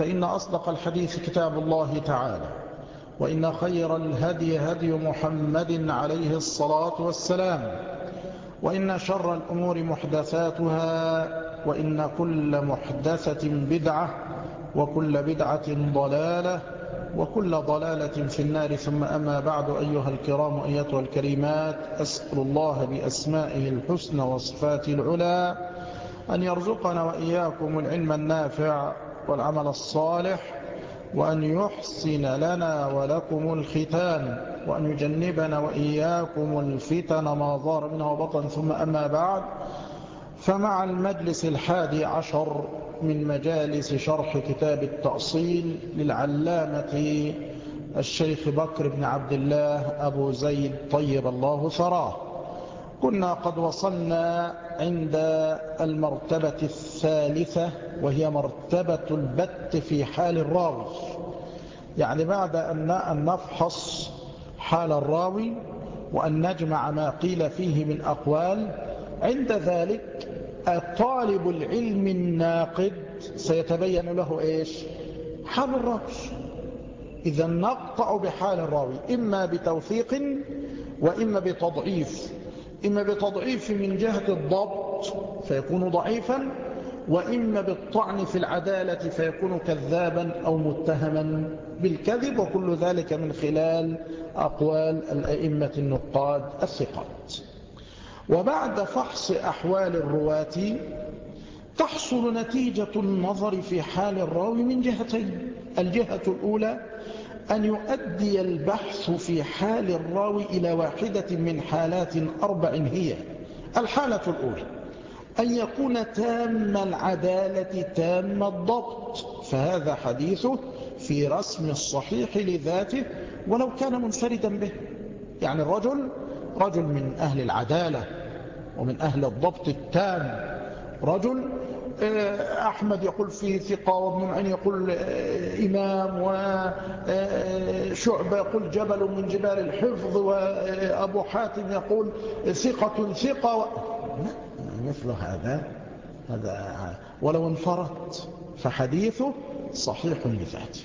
فإن أصدق الحديث كتاب الله تعالى وإن خير الهدي هدي محمد عليه الصلاة والسلام وإن شر الأمور محدثاتها وإن كل محدثة بدعة وكل بدعة ضلالة وكل ضلالة في النار. ثم أما بعد أيها الكرام أيتها الكريمات أسأل الله بأسمائه الحسنى وصفاته العلا أن يرزقنا وإياكم العلم النافع والعمل الصالح وأن يحسن لنا ولكم الختان وأن يجنبنا وإياكم الفتن ما ظهر منها وبطن. ثم أما بعد فمع المجلس الحادي عشر من مجالس شرح كتاب التأصيل للعلامة الشيخ بكر بن عبد الله أبو زيد طيب الله ثراه. كنا قد وصلنا عند المرتبة الثالثة وهي مرتبة البت في حال الراوي. يعني بعد أن نفحص حال الراوي وأن نجمع ما قيل فيه من أقوال عند ذلك طالب العلم الناقد سيتبين له إيش؟ حال الراوي. إذا نقطع بحال الراوي إما بتوثيق وإما بتضعيف. إما بتضعيف من جهة الضبط فيكون ضعيفا وإما بالطعن في العدالة فيكون كذابا أو متهما. بالكذب وكل ذلك من خلال أقوال الأئمة النقاد الثقات. وبعد فحص أحوال الرواة تحصل نتيجة النظر في حال الراوي من جهتين الجهة الأولى أن يؤدي البحث في حال الراوي إلى واحدة من حالات أربع هي. الحالة الأولى أن يكون تام العدالة تام الضبط. فهذا حديثه في رسم الصحيح لذاته ولو كان منفردا به. يعني الرجل رجل من أهل العدالة ومن أهل الضبط التام رجل أحمد يقول فيه ثقة وابن معين يقول إمام وشعبة يقول جبل من جبال الحفظ وأبو حاتم يقول ثقة ثقة و... مثل هذا هذا ولو انفرد فحديثه صحيح لذاته.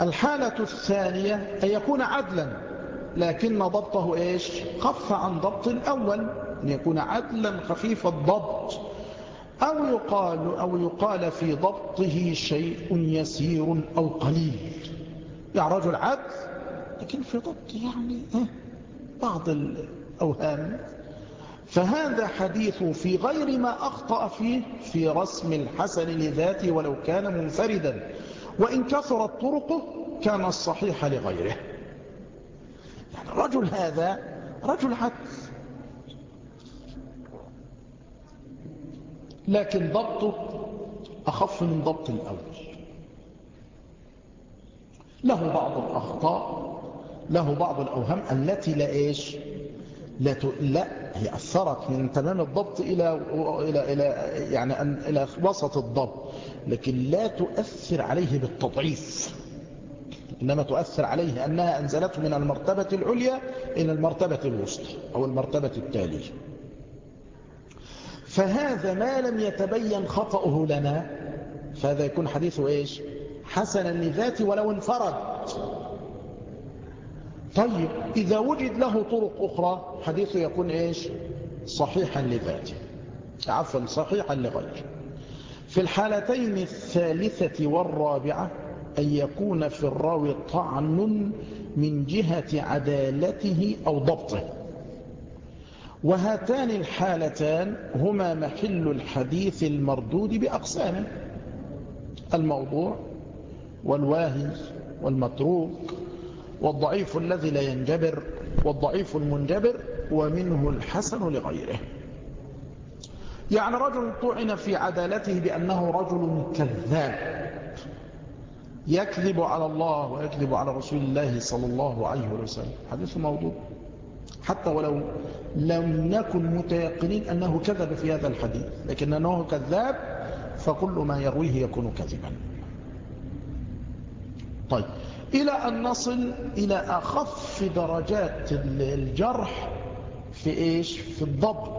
الحالة الثانية أن يكون عدلا لكن ضبطه إيش؟ خف عن ضبط الأول أن يكون عدلا خفيف الضبط. أو يقال, أو يقال في ضبطه شيء يسير أو قليل. رجل عدل لكن في ضبط يعني بعض الأوهام. فهذا حديث في غير ما أخطأ فيه في رسم الحسن لذاته ولو كان منفردا. وإن كثرت طرقه كان الصحيح لغيره. يعني الرجل هذا رجل عدل لكن ضبطه أخف من ضبط الأول. له بعض الأخطاء له بعض الأوهام التي لا إيش؟ لا. لا هي أثرت من تمام الضبط إلى, إلى, إلى, يعني أن... إلى وسط الضبط. لكن لا تؤثر عليه بالتضعيف. إنما تؤثر عليه أنها أنزلته من المرتبة العليا إلى المرتبة الوسطى أو المرتبة التالية. فهذا ما لم يتبين خطأه لنا. فهذا يكون حديثه إيش؟ حسنا لذاته ولو انفرد. طيب إذا وجد له طرق أخرى حديثه يكون إيش؟ صحيحا لذاته. عفوا صحيحا لغيره. في الحالتين الثالثة والرابعة أن يكون في الراوي طعن من جهة عدالته أو ضبطه. وهاتان الحالتان هما محل الحديث المردود بأقسامه الموضوع والواهي والمتروك والضعيف الذي لا ينجبر والضعيف المنجبر ومنه الحسن لغيره. يعني رجل طعن في عدالته بأنه رجل كذاب. يكذب على الله ويكذب على رسول الله صلى الله عليه وسلم. حديث موضوع. حتى ولو لم نكن متيقنين أنه كذب في هذا الحديث لكن أنه كذاب فكل ما يرويه يكون كذبا. طيب إلى أن نصل إلى أخف درجات الجرح في إيش؟ في الضبط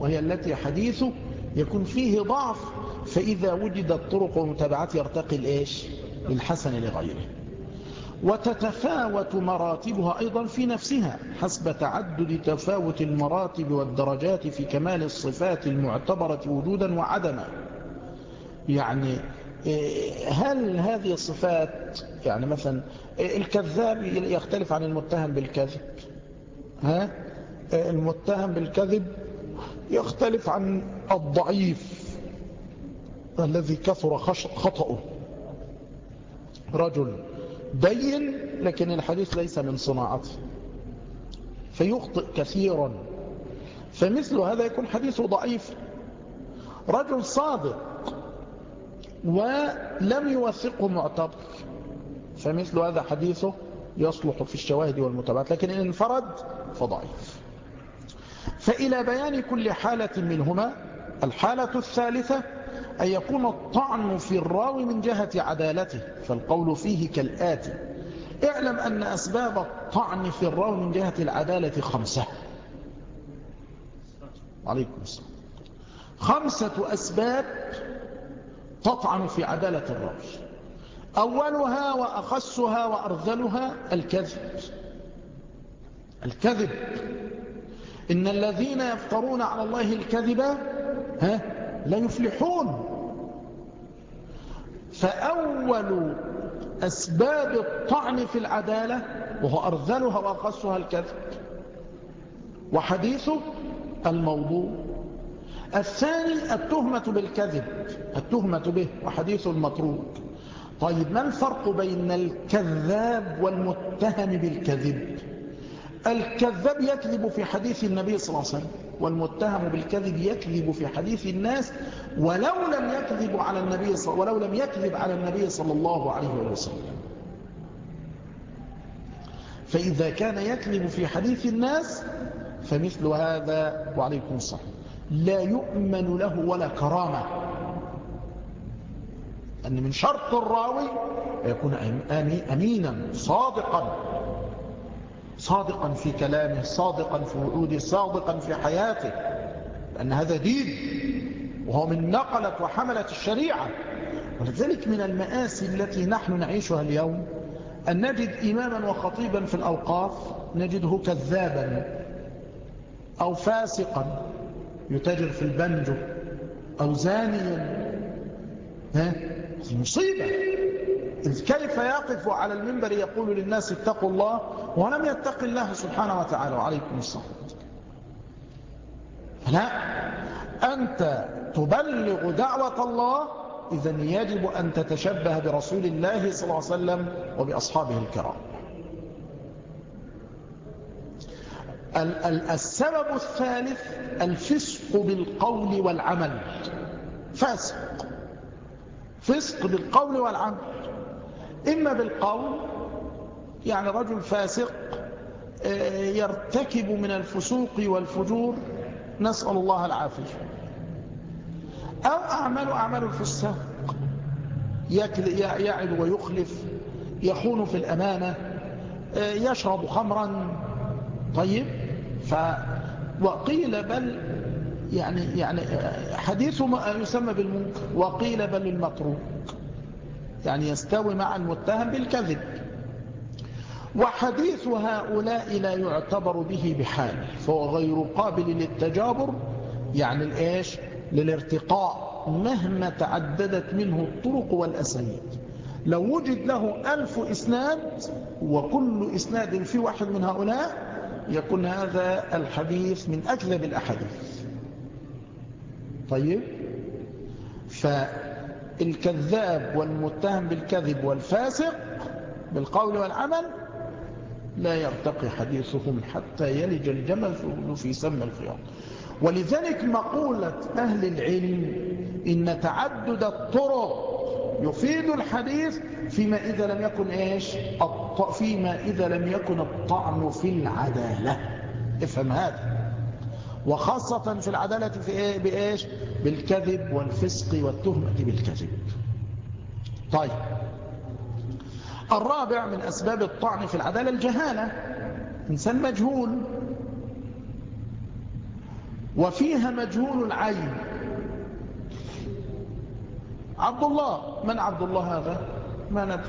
وهي التي حديثه يكون فيه ضعف فإذا وجدت طرق ومتابعات يرتقي الإيش؟ للحسن لغيره. وتتفاوت مراتبها أيضا في نفسها حسب تعدد تفاوت المراتب والدرجات في كمال الصفات المعتبرة وجودا وعدما. يعني هل هذه الصفات يعني مثلا الكذاب يختلف عن المتهم بالكذب؟ ها؟ المتهم بالكذب يختلف عن الضعيف الذي كثر خطأه. رجل بين لكن الحديث ليس من صناعته. فيخطئ كثيرا. فمثل هذا يكون حديثه ضعيف. رجل صادق ولم يوثقه معتبر فمثل هذا حديثه يصلح في الشواهد والمتابعات لكن إن انفرد فضعيف. فإلى بيان كل حالة منهما الحالة الثالثة أن يكون الطعن في الراوي من جهة عدالته فالقول فيه كالآتي. اعلم أن أسباب الطعن في الراوي من جهة العدالة خمسة. عليكم السلام. خمسة أسباب تطعن في عدالة الراوي. أولها وأخصها وأرذلها الكذب. الكذب. إن الذين يفترون على الله الكذب ها لا يفلحون. فأول أسباب الطعن في العدالة وهو أرذلها وأخصها الكذب. وحديثه الموضوع. الثاني التهمة بالكذب التهمة به وحديث المتروك. طيب ما الفرق بين الكذاب والمتهم بالكذب؟ الكذاب يكذب في حديث النبي صلى الله عليه وسلم. والمتهم بالكذب يكذب في حديث الناس ولو لم يكذب على النبي صلى ولو لم يكذب على النبي صلى الله عليه وسلم. فإذا كان يكذب في حديث الناس فمثل هذا وعليكم السلام لا يؤمن له ولا كرامة. أن من شرط الراوي يكون أمينا صادقا. صادقا في كلامه صادقا في وعوده صادقا في حياته. لأن هذا دين وهو من نقلة وحملة الشريعة. ولذلك من المآسي التي نحن نعيشها اليوم أن نجد إماما وخطيبا في الأوقاف نجده كذابا أو فاسقا يتاجر في البنجو أو زانيا. مصيبة. إذ كيف يقف على المنبر يقول للناس اتقوا الله ولم يتق الله سبحانه وتعالى وعليكم الصلاة. لا أنت تبلغ دعوة الله إذا يجب أن تتشبه برسول الله صلى الله عليه وسلم وبأصحابه الكرام. السبب الثالث الفسق بالقول والعمل. فاسق. فسق بالقول والعمل. إما بالقول يعني رجل فاسق يرتكب من الفسوق والفجور نسأل الله العافية. أو أعمل أعمل الفساق. يعد ويخلف يخون في الأمانة يشرب خمرا. طيب ف وقيل بل يعني يعني حديث ما يسمى بالمنكر وقيل بل المتروك يعني يستوي مع المتهم بالكذب. وحديث هؤلاء لا يعتبر به بحال فهو غير قابل للتجابر يعني الايش للارتقاء مهما تعددت منه الطرق والأسانيد. لو وجد له ألف إسناد وكل إسناد في واحد من هؤلاء يكون هذا الحديث من أكذب الأحاديث. طيب. فالكذاب والمتهم بالكذب والفاسق بالقول والعمل لا يرتقي حديثهم حتى يلج الجمل في سم الخياط. ولذلك مقولة أهل العلم إن تعدد الطرق يفيد الحديث فيما إذا لم يكن إيش؟ فيما إذا لم يكن الطعن في العدالة. افهم هذا. وخاصة في العدالة في إيه؟ بإيش؟ بالكذب والفسق والتهمة بالكذب. طيب. الرابع من أسباب الطعن في العدالة الجهالة. إنسان مجهول. وفيها مجهول العين. عبد الله. من عبد الله هذا؟ ما ندري.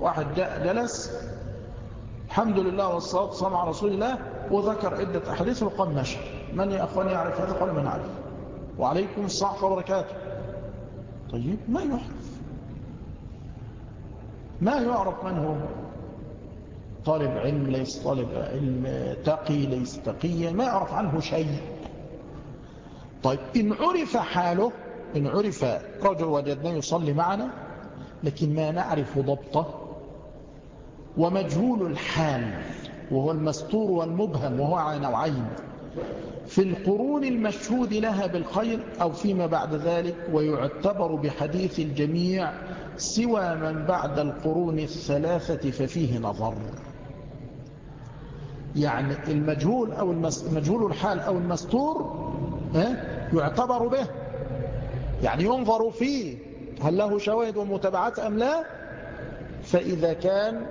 واحد جلس. الحمد لله والصلاة والسلام على رسول الله. وذكر عدة أحاديث وقال ماشي من يا أخواني يعرف هذا؟ قال من عارف وعليكم الصحة وبركاته طيب ما يعرف؟ ما يعرف من هو؟ طالب علم ليس طالب علم تقي ليس تقيا ما يعرف عنه شيء. طيب إن عرف حاله إن عرف رجل وجدناه يصلي معنا لكن ما نعرف ضبطه ومجهول الحال وهو المستور والمبهم وهو على نوعين. في القرون المشهود لها بالخير أو فيما بعد ذلك ويعتبر بحديث الجميع سوى من بعد القرون الثلاثة ففيه نظر. يعني المجهول أو المجهول الحال أو المستور يعتبر به. يعني ينظر فيه هل له شواهد ومتابعات أم لا؟ فإذا كان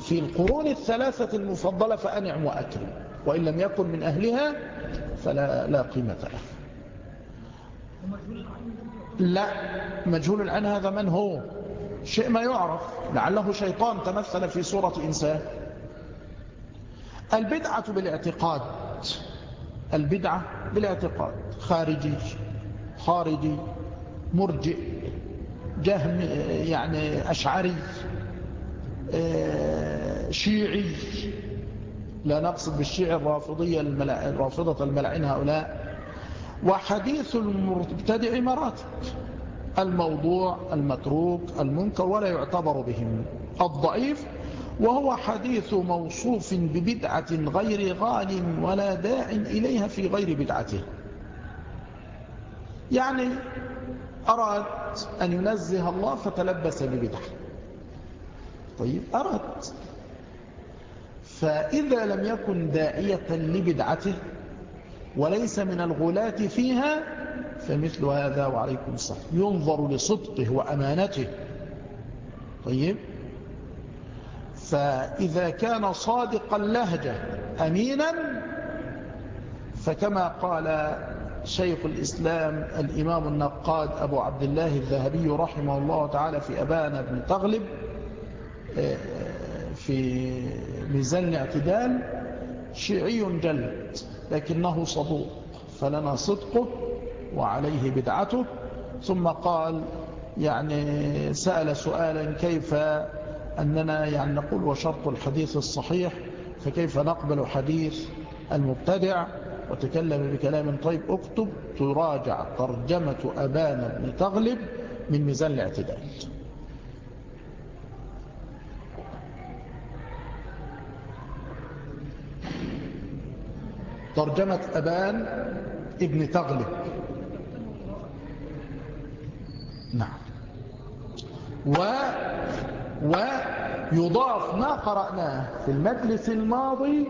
في القرون الثلاثة المفضلة فأنعم وأكرم. وإن لم يكن من أهلها فلا لا قيمة له. لا مجهول العين هذا من هو؟ شيء ما يعرف. لعله شيطان تمثل في صورة إنسان. البدعة بالاعتقاد. البدعة بالاعتقاد. خارجي خارجي مرجئ جهم يعني أشعري آه، شيعي. لا نقصد بالشيع الرافضية الرافضة الملعين هؤلاء. وحديث المبتدع مراتب الموضوع المتروك المنكر ولا يعتبر بهم. الضعيف وهو حديث موصوف ببدعة غير غال ولا داع إليها في غير بدعته. يعني أراد أن ينزه الله فتلبس ببدعة. طيب أراد. فإذا لم يكن داعية لبدعته وليس من الغلاة فيها فمثل هذا وعليكم السلام ينظر لصدقه وأمانته. طيب؟ فإذا كان صادق اللهجة أمينا فكما قال شيخ الإسلام الإمام النقاد أبو عبد الله الذهبي رحمه الله تعالى في أبانا بن تغلب آه، في ميزان الاعتدال شيعي جلد لكنه صدوق. فلنا صدقه وعليه بدعته. ثم قال يعني سأل سؤالا كيف أننا يعني نقول وشرط الحديث الصحيح فكيف نقبل حديث المبتدع؟ وتكلم بكلام طيب اكتب تراجع ترجمة أبان بن تغلب من ميزان الاعتدال. ترجمة أبان ابن تغلب نعم. و ويضاف ما قرأناه في المجلس الماضي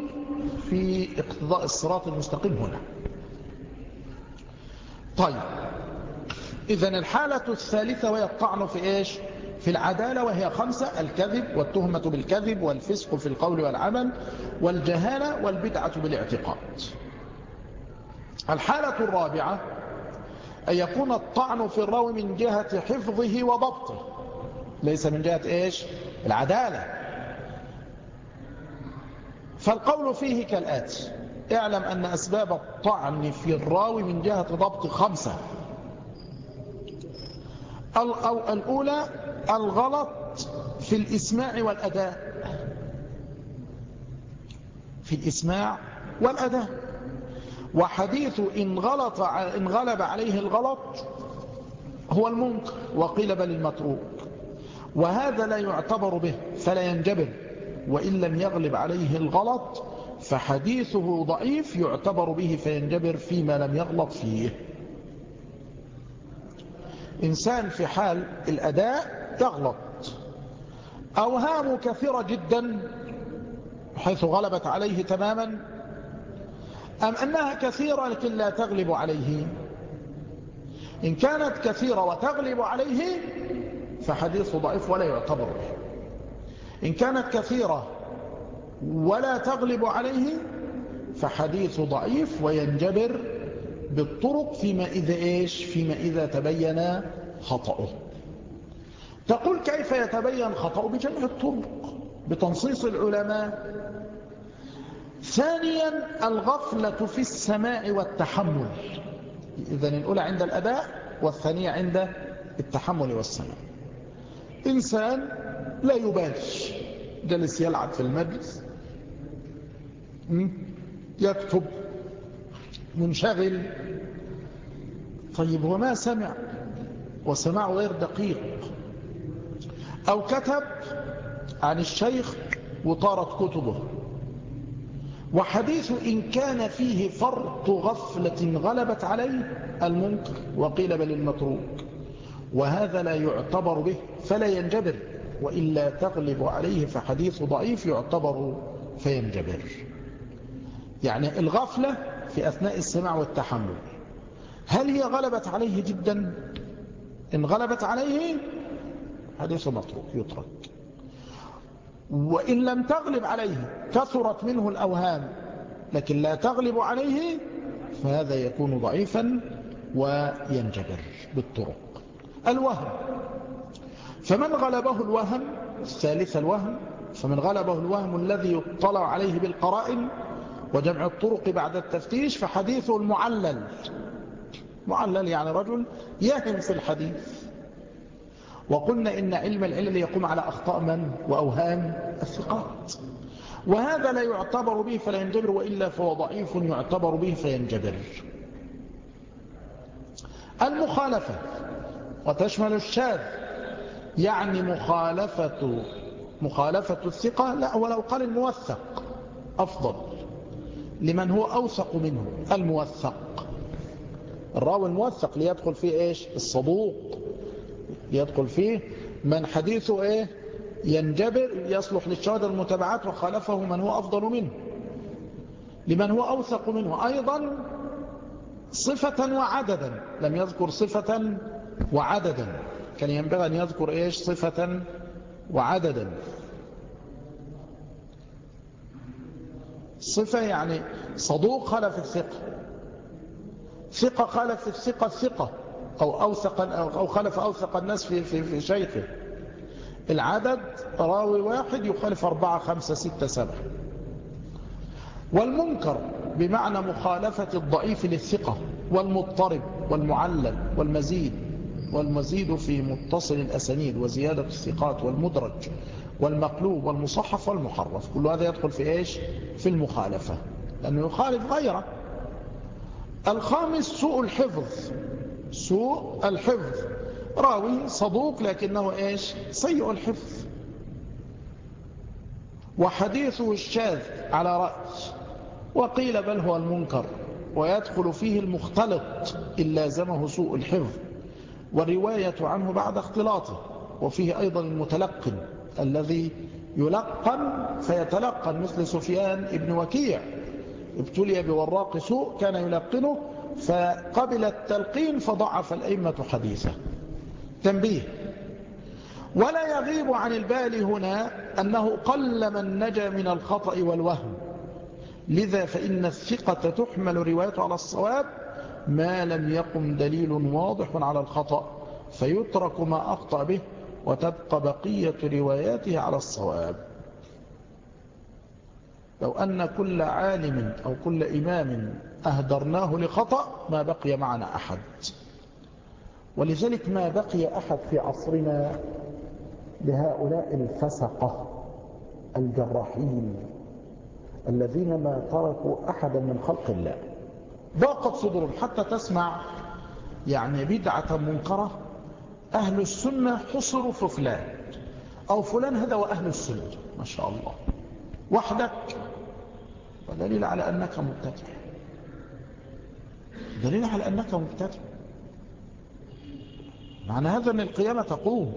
في اقتضاء الصراط المستقيم هنا. طيب. إذا الحالة الثالثة وهي الطعن في إيش؟ في العدالة وهي خمسة الكذب والتهمة بالكذب والفسق في القول والعمل والجهالة والبدعة بالاعتقاد. الحالة الرابعة أن يكون الطعن في الراوي من جهة حفظه وضبطه. ليس من جهة إيش؟ العدالة. فالقول فيه كالآتي اعلم أن أسباب الطعن في الراوي من جهة ضبط خمسة. الأولى الغلط في الإسماع والأداء. في الإسماع والأداء. وحديث إن, غلط إن غلب عليه الغلط هو المنكر وقيل بل المتروك. وهذا لا يعتبر به فلا ينجبر وإن لم يغلب عليه الغلط فحديثه ضعيف يعتبر به فينجبر فيما لم يغلط فيه. إنسان في حال الأداء يغلط. أوهام كثيرة جدا حيث غلبت عليه تماما أم أنها كثيرة لكن لا تغلب عليه؟ إن كانت كثيرة وتغلب عليه فحديث ضعيف ولا يعتبر. إن كانت كثيرة ولا تغلب عليه فحديث ضعيف وينجبر بالطرق فيما إذا إيش؟ فيما إذا تبين خطأه. تقول كيف يتبين خطأه؟ بجمع الطرق بتنصيص العلماء. ثانيا الغفلة في السماع والتحمل. إذن الأولى عند الأداء والثانية عند التحمل والسماع إنسان لا يبالي جلس يلعب في المجلس. يكتب. منشغل. طيب وما سمع؟ وسمعه غير دقيق. أو كتب عن الشيخ وطارت كتبه. وحديث إن كان فيه فرط غفلة غلبت عليه المنكر وقيل بل المتروك. وهذا لا يعتبر به فلا ينجبر. وإلا تغلب عليه فحديث ضعيف يعتبر فينجبر. يعني الغفلة في أثناء السماع والتحمل. هل هي غلبت عليه جدا؟ إن غلبت عليه حديث متروك يترك. وإن لم تغلب عليه كثرت منه الأوهام لكن لا تغلب عليه فهذا يكون ضعيفا وينجبر بالطرق. الوهم. فمن غلبه الوهم؟ الثالث الوهم. فمن غلبه الوهم الذي يطلع عليه بالقرائن وجمع الطرق بعد التفتيش فحديثه المعلل. معلل يعني رجل يهم في الحديث. وقلنا إن علم العلل يقوم على أخطاء من؟ وأوهام الثقات. وهذا لا يعتبر به فلا ينجبر وإلا فهو ضعيف يعتبر به فينجبر. المخالفة. وتشمل الشاذ. يعني مخالفة مخالفة الثقة. لا ولو قال الموثق أفضل. لمن هو أوثق منه الموثق. الراوي الموثق ليدخل فيه إيش؟ الصدوق. يدخل فيه من حديثه إيه؟ ينجبر يصلح للشهادة المتابعات وخالفه من هو أفضل منه. لمن هو أوثق منه. أيضا صفة وعددا. لم يذكر صفة وعددا. كان ينبغي أن يذكر إيش؟ صفة وعددا. صفة يعني صدوق خلف الثقة. ثقة خلف الثقة الثقة أو, أوثق أو خلف أوثق الناس في, في, في شيخه. العدد راوي واحد يخالف أربعة خمسة ستة سبعة. والمنكر بمعنى مخالفة الضعيف للثقة والمضطرب والمعلل والمزيد والمزيد في متصل الأسانيد وزيادة الثقات والمدرج. والمقلوب والمصحف والمحرف. كل هذا يدخل في إيش؟ في المخالفة. لأنه يخالف غيره. الخامس سوء الحفظ. سوء الحفظ. راوي صدوق لكنه إيش؟ سيء الحفظ. وحديثه الشاذ على رأس. وقيل بل هو المنكر. ويدخل فيه المختلط. إن لازمه سوء الحفظ. والرواية عنه بعد اختلاطه. وفيه أيضا المتلقن. الذي يلقن فيتلقن مثل سفيان ابن وكيع. ابتلي بوراق سوء كان يلقنه فقبل التلقين فضعف الأئمة حديثه. تنبيه. ولا يغيب عن البال هنا أنه قل من نجا من الخطأ والوهم. لذا فإن الثقة تحمل روايته على الصواب ما لم يقم دليل واضح على الخطأ فيترك ما أخطأ به. وتبقى بقية رواياته على الصواب. لو أن كل عالم أو كل إمام أهدرناه لخطأ ما بقي معنا أحد. ولذلك ما بقي أحد في عصرنا لهؤلاء الفسقة الجراحين الذين ما تركوا أحدا من خلق الله. ضاقت صدورهم حتى تسمع يعني بدعة منكرة أهل السنة حصروا في فلان. أو فلان هذا وأهل السنة. ما شاء الله. وحدك. ودليل على أنك مبتدع. دليل على أنك مبتدع. معنى هذا أن القيامة تقوم.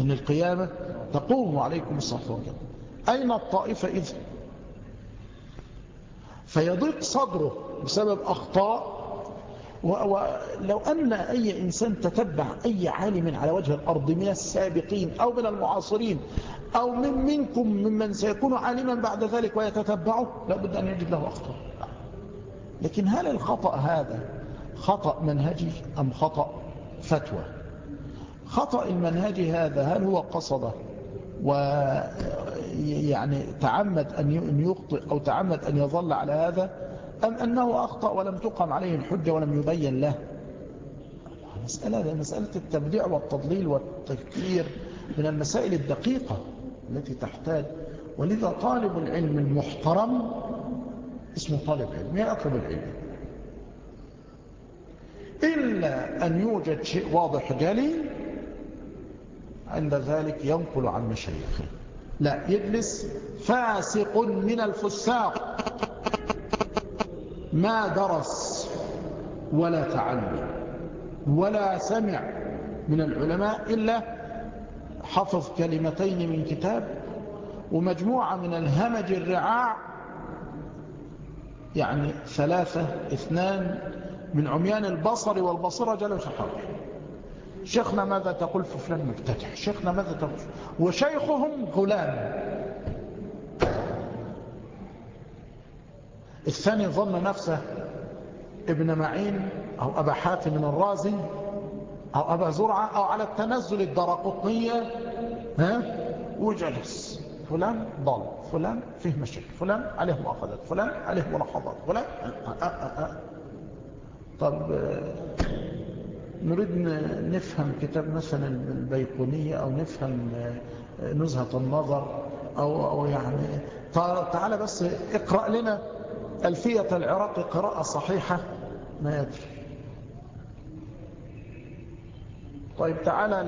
إن القيامة تقوم. عليكم الصلاة والسلام. أين الطائفة إذن؟ فيضيق صدره بسبب أخطاء ولو أن أي إنسان تتبع أي عالم على وجه الأرض من السابقين أو من المعاصرين أو من منكم ممن سيكون عالما بعد ذلك ويتتبعه لابد أن يجد له أخطاء. لكن هل الخطأ هذا خطأ منهجي أم خطأ فتوى؟ خطأ المنهجي هذا هل هو قصده ويعني تعمد أن يخطئ أو تعمد أن يظل على هذا؟ أم أنه أخطأ ولم تقم عليه الحجة ولم يبين له؟ مسألة مسألة التبديع والتضليل والتفكير من المسائل الدقيقة التي تحتاج. ولذا طالب العلم المحترم اسمه طالب علم يطلب العلم؟ إلا أن يوجد شيء واضح جلي عند ذلك ينقل عن مشايخه. لا يجلس فاسق من الفساق. ما درس ولا تعلم ولا سمع من العلماء إلا حفظ كلمتين من كتاب ومجموعة من الهمج الرعاع يعني ثلاثة اثنان من عميان البصر والبصرة جلس حوله شيخنا ماذا تقول في فلان مفتتح شيخنا ماذا تقول؟ وشيخهم غلام. الثاني ظن نفسه ابن معين أو أبا حاتم الرازي أو أبا زرعة أو على التنزل الدرقطنية ها؟ وجلس. فلان ضل. فلان فيه مشاكل. فلان عليه مؤاخذات. فلان عليه ملاحظات. فلان أه أه أه طب نريد نفهم كتاب مثلا البيقونية أو نفهم نزهة النظر أو, أو يعني تعالى بس اقرأ لنا ألفية العراق قراءة صحيحة؟ ما يدري. طيب تعالى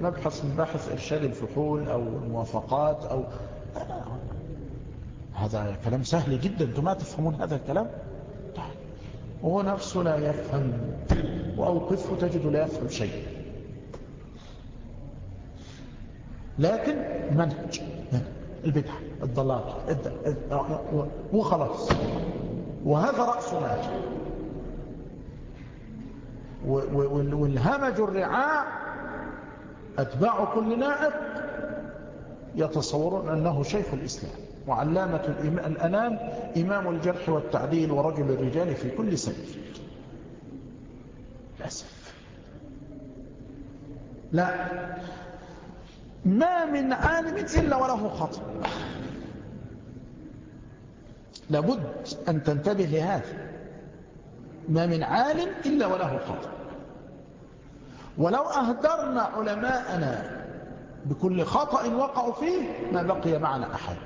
لمبحث من إرشاد الفحول أو الموافقات أو هذا كلام سهل جدا. أنتم ما تفهمون هذا الكلام؟ هو نفسه لا يفهم. وأوقفه تجد لا يفهم شيء. لكن منهج. البدع. الضلال. وخلاص وهذا رأس مال. والهمج الرعاع أتباع كل نائب يتصورون أنه شيخ الإسلام وعلامة الأنام إمام الجرح والتعديل ورجل الرجال في كل سبيل للأسف. لا. ما من عالم إلا وله خطأ لابد أن تنتبه لهذا. ما من عالم إلا وله خطأ ولو أهدرنا علماءنا بكل خطأ وقعوا فيه ما بقي معنا أحد.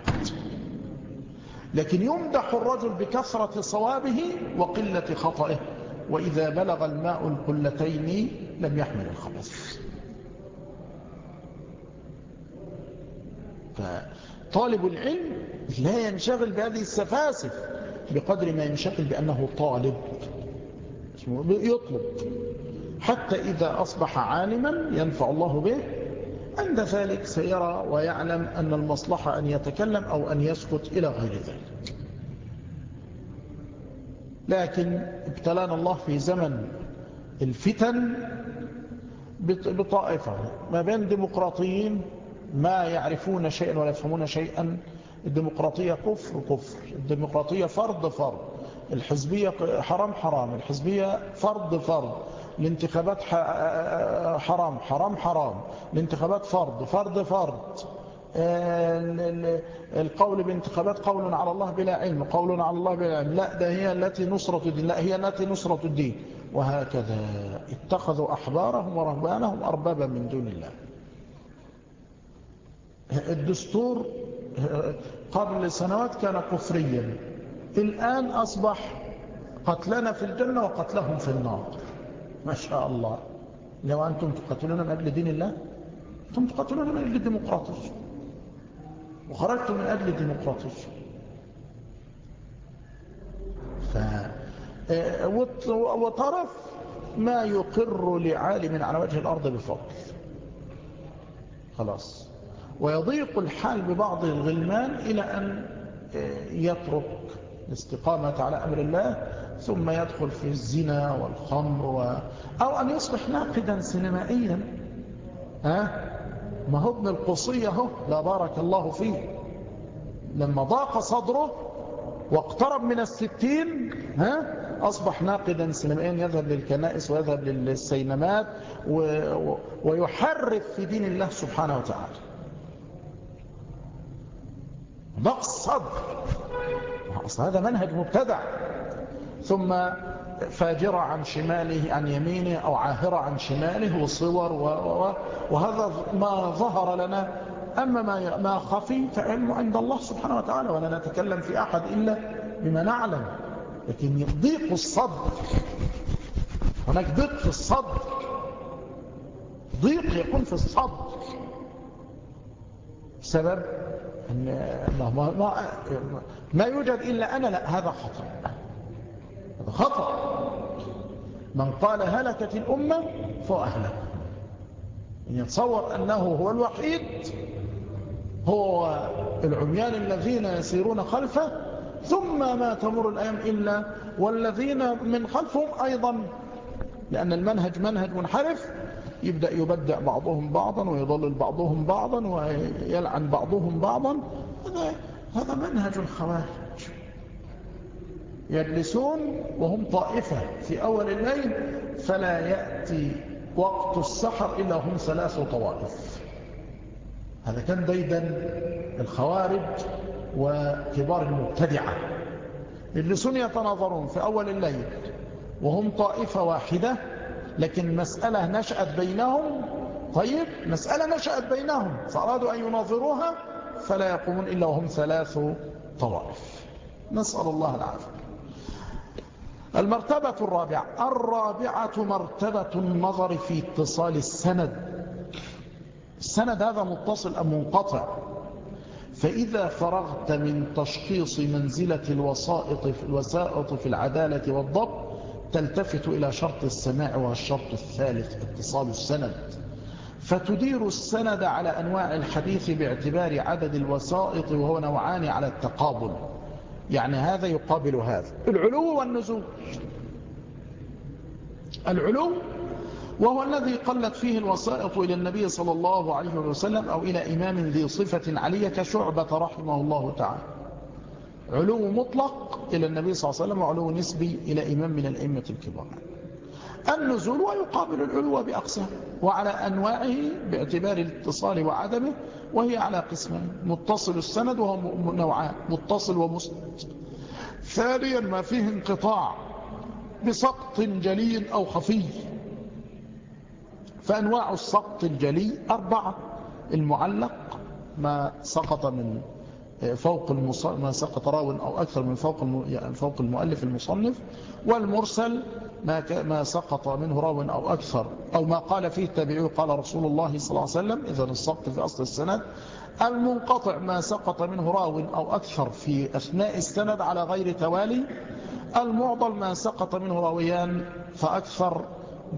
لكن يمدح الرجل بكثرة صوابه وقلة خطئه. وإذا بلغ الماء القلتين لم يحمل الخبث. فطالب العلم لا ينشغل بهذه السفاسف بقدر ما ينشغل بأنه طالب. يطلب. حتى إذا أصبح عالما ينفع الله به. عند ذلك سيرى ويعلم أن المصلحة أن يتكلم أو أن يسكت إلى غير ذلك. لكن ابتلانا الله في زمن الفتن بطائفة. ما بين ديمقراطيين ما يعرفون شيئا ولا يفهمون شيئا. الديمقراطية كفر كفر. الديمقراطية فرض فرض. الحزبية حرام حرام. الحزبية فرض فرض. الانتخابات حرام حرام حرام. الانتخابات فرض فرض فرض. القول بانتخابات قول على الله بلا علم قول على الله بلا علم. لا ده هي التي نصرة الدين. لا هي التي نصرة الدين. وهكذا. اتخذوا أحبارهم ورهبانهم أربابا من دون الله. الدستور قبل سنوات كان كفريا. الآن أصبح قتلنا في الجنة وقتلهم في النار. ما شاء الله. لو أنتم تقتلون من أجل دين الله أنتم تقتلون من أجل الديمقراطية وخرجتم من أجل الديمقراطية ف... وطرف ما يقر لعالم على وجه الأرض بفضل. خلاص. ويضيق الحال ببعض الغلمان إلى أن يترك الاستقامة على أمر الله ثم يدخل في الزنا والخمر و... أو أن يصبح ناقدا سينمائيا. ها؟ ما هو ابن القصية هو لا بارك الله فيه. لما ضاق صدره واقترب من الستين ها؟ أصبح ناقدا سينمائيا يذهب للكنائس ويذهب للسينمات. و... ويحرف في دين الله سبحانه وتعالى. أصل هذا منهج مبتدع. ثم فاجرة عن شماله عن يمينه أو عاهرة عن شماله وصور و و وهذا ما ظهر لنا. أما ما ما خفي فعلم عند الله سبحانه وتعالى ولا نتكلم في أحد إلا بما نعلم. لكن ضيق الصدر هناك ضيق في الصدر ضيق يكون في الصدر سبب ما, ما, ما يوجد إلا أنا لا هذا خطأ. هذا خطأ. من قال هلكت الأمة فهو أهلك. يتصور أنه هو الوحيد هو العميان الذين يسيرون خلفه ثم ما تمر الأيام إلا والذين من خلفهم أيضا. لأن المنهج منهج منحرف يبدأ يبدع بعضهم بعضا ويضلل بعضهم بعضا ويلعن بعضهم بعضا. هذا هذا منهج الخوارج. يجلسون وهم طائفة في أول الليل فلا يأتي وقت السحر إلا هم ثلاث طوائف. هذا كان ديدا الخوارج وكبار المبتدعة. يجلسون يتناظرون في أول الليل وهم طائفة واحدة. لكن مسألة نشأت بينهم طيب مسألة نشأت بينهم فأرادوا أن يناظروها فلا يقومون إلا وهم ثلاث طوائف. نسأل الله العافية. المرتبة الرابعة. الرابعة مرتبة النظر في اتصال السند. السند هذا متصل أم منقطع؟ فإذا فرغت من تشخيص منزلة الوسائط في, الوسائط في العدالة والضبط تلتفت إلى شرط السماع والشرط الثالث اتصال السند. فتدير السند على أنواع الحديث باعتبار عدد الوسائط وهو نوعان على التقابل. يعني هذا يقابل هذا. العلو والنزول. العلو وهو الذي قلت فيه الوسائط إلى النبي صلى الله عليه وسلم أو إلى إمام ذي صفة علية كشعبة رحمه الله تعالى. علو مطلق إلى النبي صلى الله عليه وسلم وعلو نسبي إلى إمام من الأئمة الكبار. النزول ويقابل العلو بأقسام وعلى أنواعه باعتبار الاتصال وعدمه وهي على قسمين متصل السند وهو نوعان متصل ومسند ثانيا ما فيه انقطاع بسقط جلي أو خفي. فأنواع السقط الجلي أربعة. المعلق ما سقط من فوق ما سقط راو أو أكثر من فوق يعني فوق المؤلف المصنف والمرسل ما ما سقط منه راو أو أكثر أو ما قال فيه التابعي قال رسول الله صلى الله عليه وسلم إذا السقط في أصل السند المنقطع ما سقط منه راو أو أكثر في أثناء السند على غير توالي المعضل ما سقط منه راويان فأكثر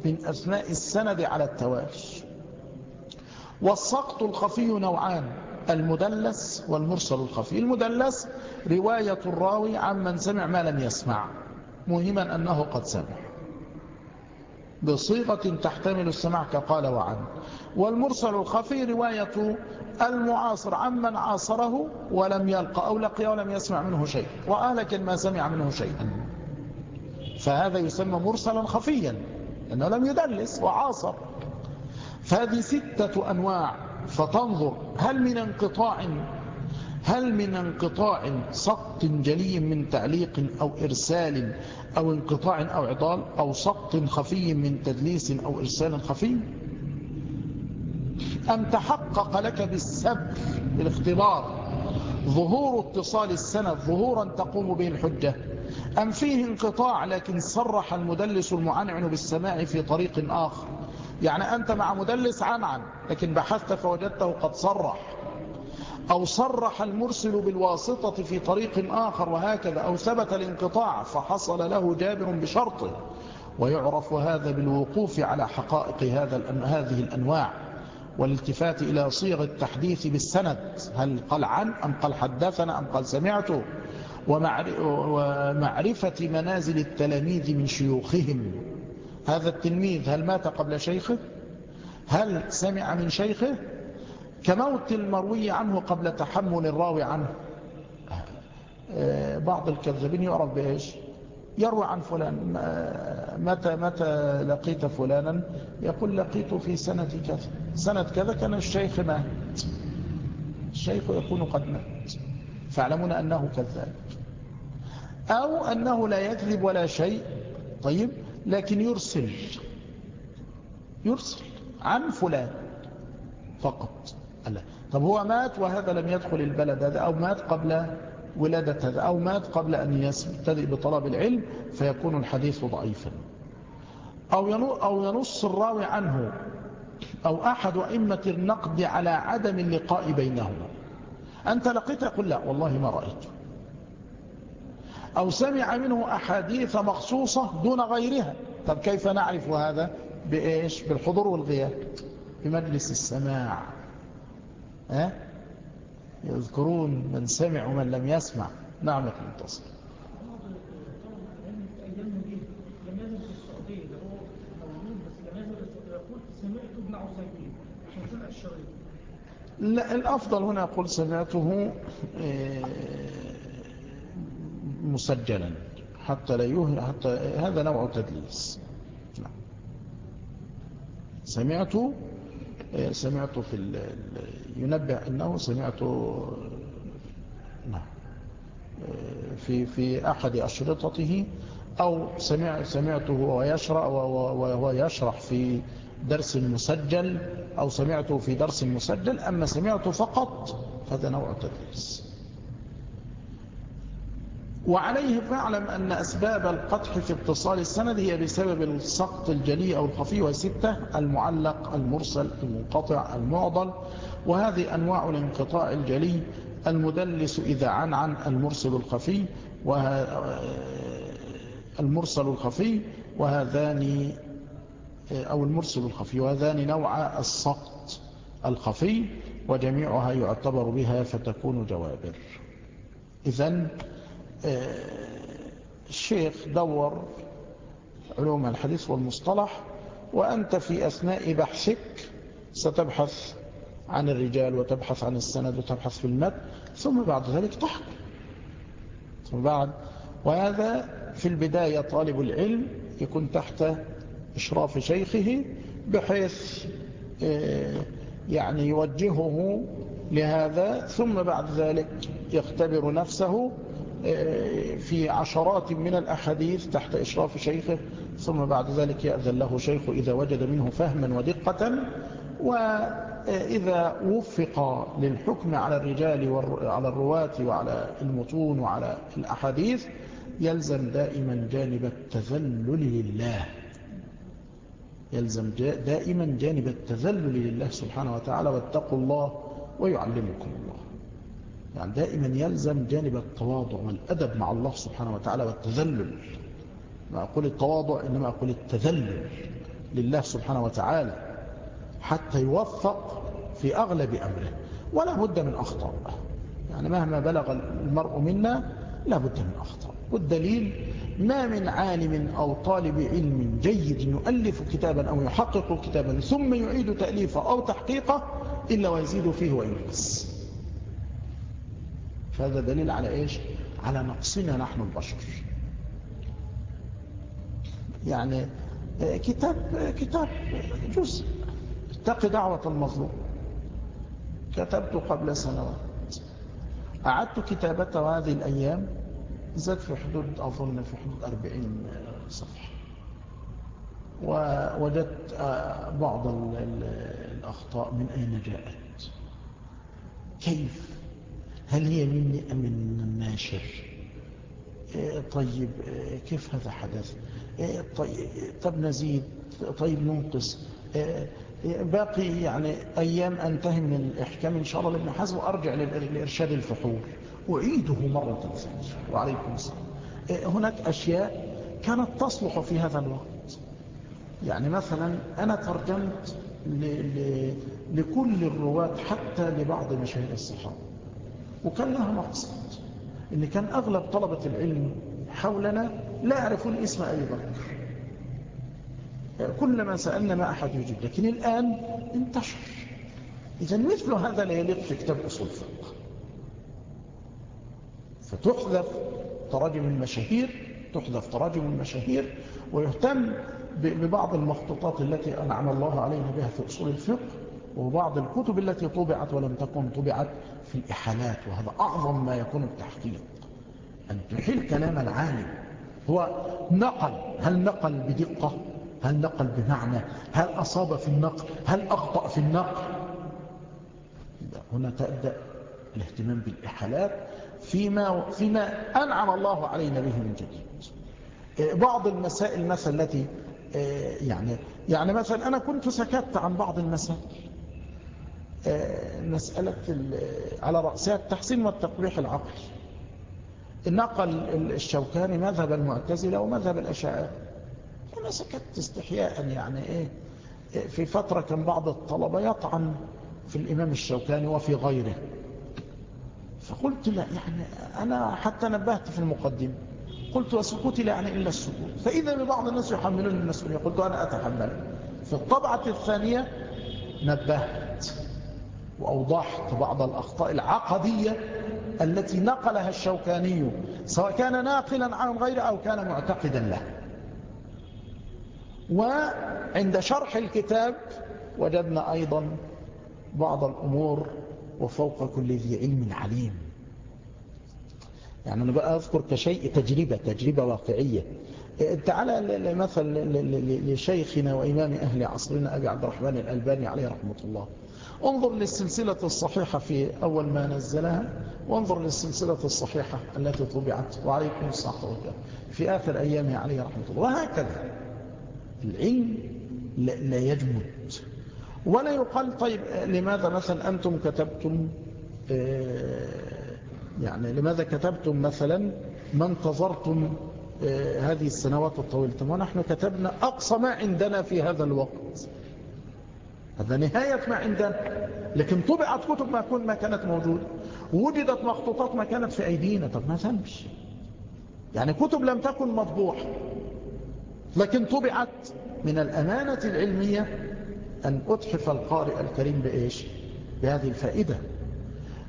من أثناء السند على التوالي. والسقط الخفي نوعان. المدلس والمرسل الخفي. المدلس رواية الراوي عمن سمع ما لم يسمع مهما أنه قد سمع. بصيغة تحتمل السماع كقال وعن. والمرسل الخفي رواية المعاصر عمن عاصره ولم يلقى أو لقي ولم يسمع منه شيء لكن ما سمع منه شيئا فهذا يسمى مرسلا خفيا لأنه لم يدلس وعاصر. فهذه ستة أنواع فتنظر هل من انقطاع هل من انقطاع سقط جلي من تعليق أو إرسال أو انقطاع أو عضال أو سقط خفي من تدليس أو إرسال خفي؟ أم تحقق لك بالسبر بالاختبار ظهور اتصال السند ظهورا تقوم به الحجة؟ أم فيه انقطاع لكن صرح المدلس المعنعن بالسماع في طريق آخر؟ يعني أنت مع مدلس عن عن لكن بحثت فوجدته قد صرح. أو صرح المرسل بالواسطة في طريق آخر وهكذا أو ثبت الانقطاع فحصل له جابر بشرطه. ويعرف هذا بالوقوف على حقائق هذا هذه الأنواع. والالتفات إلى صيغ التحديث بالسند هل قال عن أم قال حدثنا أم قال سمعته؟ ومعرفة منازل التلاميذ من شيوخهم. هذا التلميذ هل مات قبل شيخه؟ هل سمع من شيخه؟ كموت المروي عنه قبل تحمل الراوي عنه. آه، بعض الكذابين يعرف بإيش؟ يروي عن فلان متى متى لقيت فلانا؟ يقول لقيته في سنة كذا. سنة كذا كان الشيخ مات. الشيخ يكون قد مات. فاعلمون أنه كذاب. أو أنه لا يكذب ولا شيء. طيب. لكن يرسل يرسل عن فلان فقط. ألا. طب هو مات وهذا لم يدخل البلد هذا أو مات قبل ولادة هذا أو مات قبل أن يبتدئ بطلب العلم فيكون الحديث ضعيفا. أو ينص الراوي عنه أو أحد أئمة النقد على عدم اللقاء بينهما. أنت لقيت؟ يقول لا. والله ما رأيته أو سمع منه أحاديث مخصوصة دون غيرها. طب كيف نعرف هذا؟ بإيش؟ بالحضور والغياب بمجلس السماع. ها؟ يذكرون من سمع ومن لم يسمع. نعم منتصر لا الأفضل هنا أقول سمعته آه، مسجلا حتى لا يهل حتى هذا نوع تدليس. نعم. سمعته آه، سمعت في ينبه أنه سمعت نعم في في أحد أشرطته أو سمع سمعته وهو يشرح وهو يشرح في درس مسجل أو سمعته في درس مسجل أما سمعته فقط هذا نوع تدريس وعليه فاعلم أن أسباب القطح في اتصال السند هي بسبب السقط الجلي أو الخفي وستة المعلق المرسل المنقطع المعضل وهذه أنواع الانقطاع الجلي المدلس إذا عن عن المرسل الخفي المرسل الخفي وهذان أو المرسل الخفي وهذان نوع السقط الخفي وجميعها يعتبر بها فتكون جوابر. إذن الشيخ دور علوم الحديث والمصطلح وأنت في أثناء بحثك ستبحث عن الرجال وتبحث عن السند وتبحث في المد ثم بعد ذلك تحكم ثم بعد وهذا في البداية طالب العلم يكون تحت إشراف شيخه بحيث آه، يعني يوجهه لهذا ثم بعد ذلك يختبر نفسه في عشرات من الأحاديث تحت إشراف شيخه ثم بعد ذلك يأذن له شيخه إذا وجد منه فهما ودقة وإذا وفق للحكم على الرجال وعلى الرواة وعلى المتون وعلى الأحاديث يلزم دائما جانب التذلل لله. يلزم دائما جانب التذلل لله سبحانه وتعالى واتقوا الله ويعلمكم الله. يعني دائما يلزم جانب التواضع والأدب مع الله سبحانه وتعالى والتذلل. ما أقول التواضع إنما أقول التذلل لله سبحانه وتعالى حتى يوفق في أغلب أمره. ولا بد من أخطاء يعني مهما بلغ المرء منا لا بد من أخطاء والدليل ما من عالم أو طالب علم جيد يؤلف كتابا أو يحقق كتابا ثم يعيد تأليفه أو تحقيقه إلا ويزيد فيه وينقص. فهذا دليل على إيش؟ على نقصنا نحن البشر. يعني كتاب كتاب جزء. اتق دعوة المظلوم. كتبت قبل سنوات. أعدت كتابته هذه الأيام. زاد في حدود أظن في حدود أربعين صفحة. ووجدت بعض الأخطاء من أين جاءت؟ كيف؟ هل هي مني أم من الناشر طيب كيف هذا حدث؟ طيب, طيب نزيد طيب ننقص. باقي يعني أيام أنتهي من الإحكام إن شاء الله لابن حزم وأرجع لإرشاد الفحول. أعيده مرة ثانية. وعليكم السلام. هناك أشياء كانت تصلح في هذا الوقت. يعني مثلا أنا ترجمت لكل الرواة حتى لبعض مشاهير الصحابة. وكان لها مقصد. إن كان أغلب طلبة العلم حولنا لا يعرفون اسم أبي بكر. كلما سألنا ما أحد يجيب لكن الآن انتشر. إذا مثل هذا لا يليق في كتاب أصول الفقه. فتحذف تراجم المشاهير تحذف تراجم المشاهير ويهتم ببعض المخطوطات التي أنعم الله علينا بها في أصول الفقه وبعض الكتب التي طبعت ولم تكن طبعت في الإحالات وهذا أعظم ما يكون التحقيق. أن تحيل كلام العالم. هو نقل هل نقل بدقة؟ هل نقل بمعنى؟ هل أصاب في النقل؟ هل أخطأ في النقل؟ هنا تبدأ الاهتمام بالإحالات فيما, فيما أنعم الله علينا به من جديد. بعض المسائل مثلا التي يعني يعني مثلا أنا كنت سكت عن بعض المسائل. مسألة على رأسها التحسين والتقبيح العقلي. نقل الشوكاني مذهب المعتزلة ومذهب الأشاعرة. أنا سكت استحياء يعني إيه في فترة كان بعض الطلبة يطعن في الإمام الشوكاني وفي غيره. فقلت لا يعني أنا حتى نبهت في المقدمة. قلت وسكوتي لا يعني إلا السكوت. فإذا ببعض الناس يحملون المسؤولية قلت أنا أتحمل. في الطبعة الثانية نبهت. وأوضحت بعض الأخطاء العقدية التي نقلها الشوكاني سواء كان ناقلا عن غيره أو كان معتقدا له. وعند شرح الكتاب وجدنا أيضا بعض الأمور وفوق كل ذي علم عليم. يعني أنا بقى أذكر كشيء تجربة تجربة واقعية. تعالى مثل لشيخنا وإمام أهل عصرنا أبي عبد الرحمن الألباني عليه رحمة الله. انظر للسلسلة الصحيحة في أول ما نزلها وانظر للسلسلة الصحيحة التي طبعت. وعليكم الصحة والكلام في آخر أيامه عليه رحمة الله. وهكذا. العلم لا يجمد. ولا يقال طيب لماذا مثلا أنتم كتبتم يعني لماذا كتبتم مثلا ما انتظرتم هذه السنوات الطويلة؟ ونحن كتبنا أقصى ما عندنا في هذا الوقت. هذا نهاية ما عندنا. لكن طبعت كتب ما, كن ما كانت موجودة. وجدت مخطوطات ما كانت في أيدينا. طب ما تمشي يعني كتب لم تكن مطبوعة. لكن طبعت من الأمانة العلمية أن أتحف القارئ الكريم بإيش؟ بهذه الفائدة.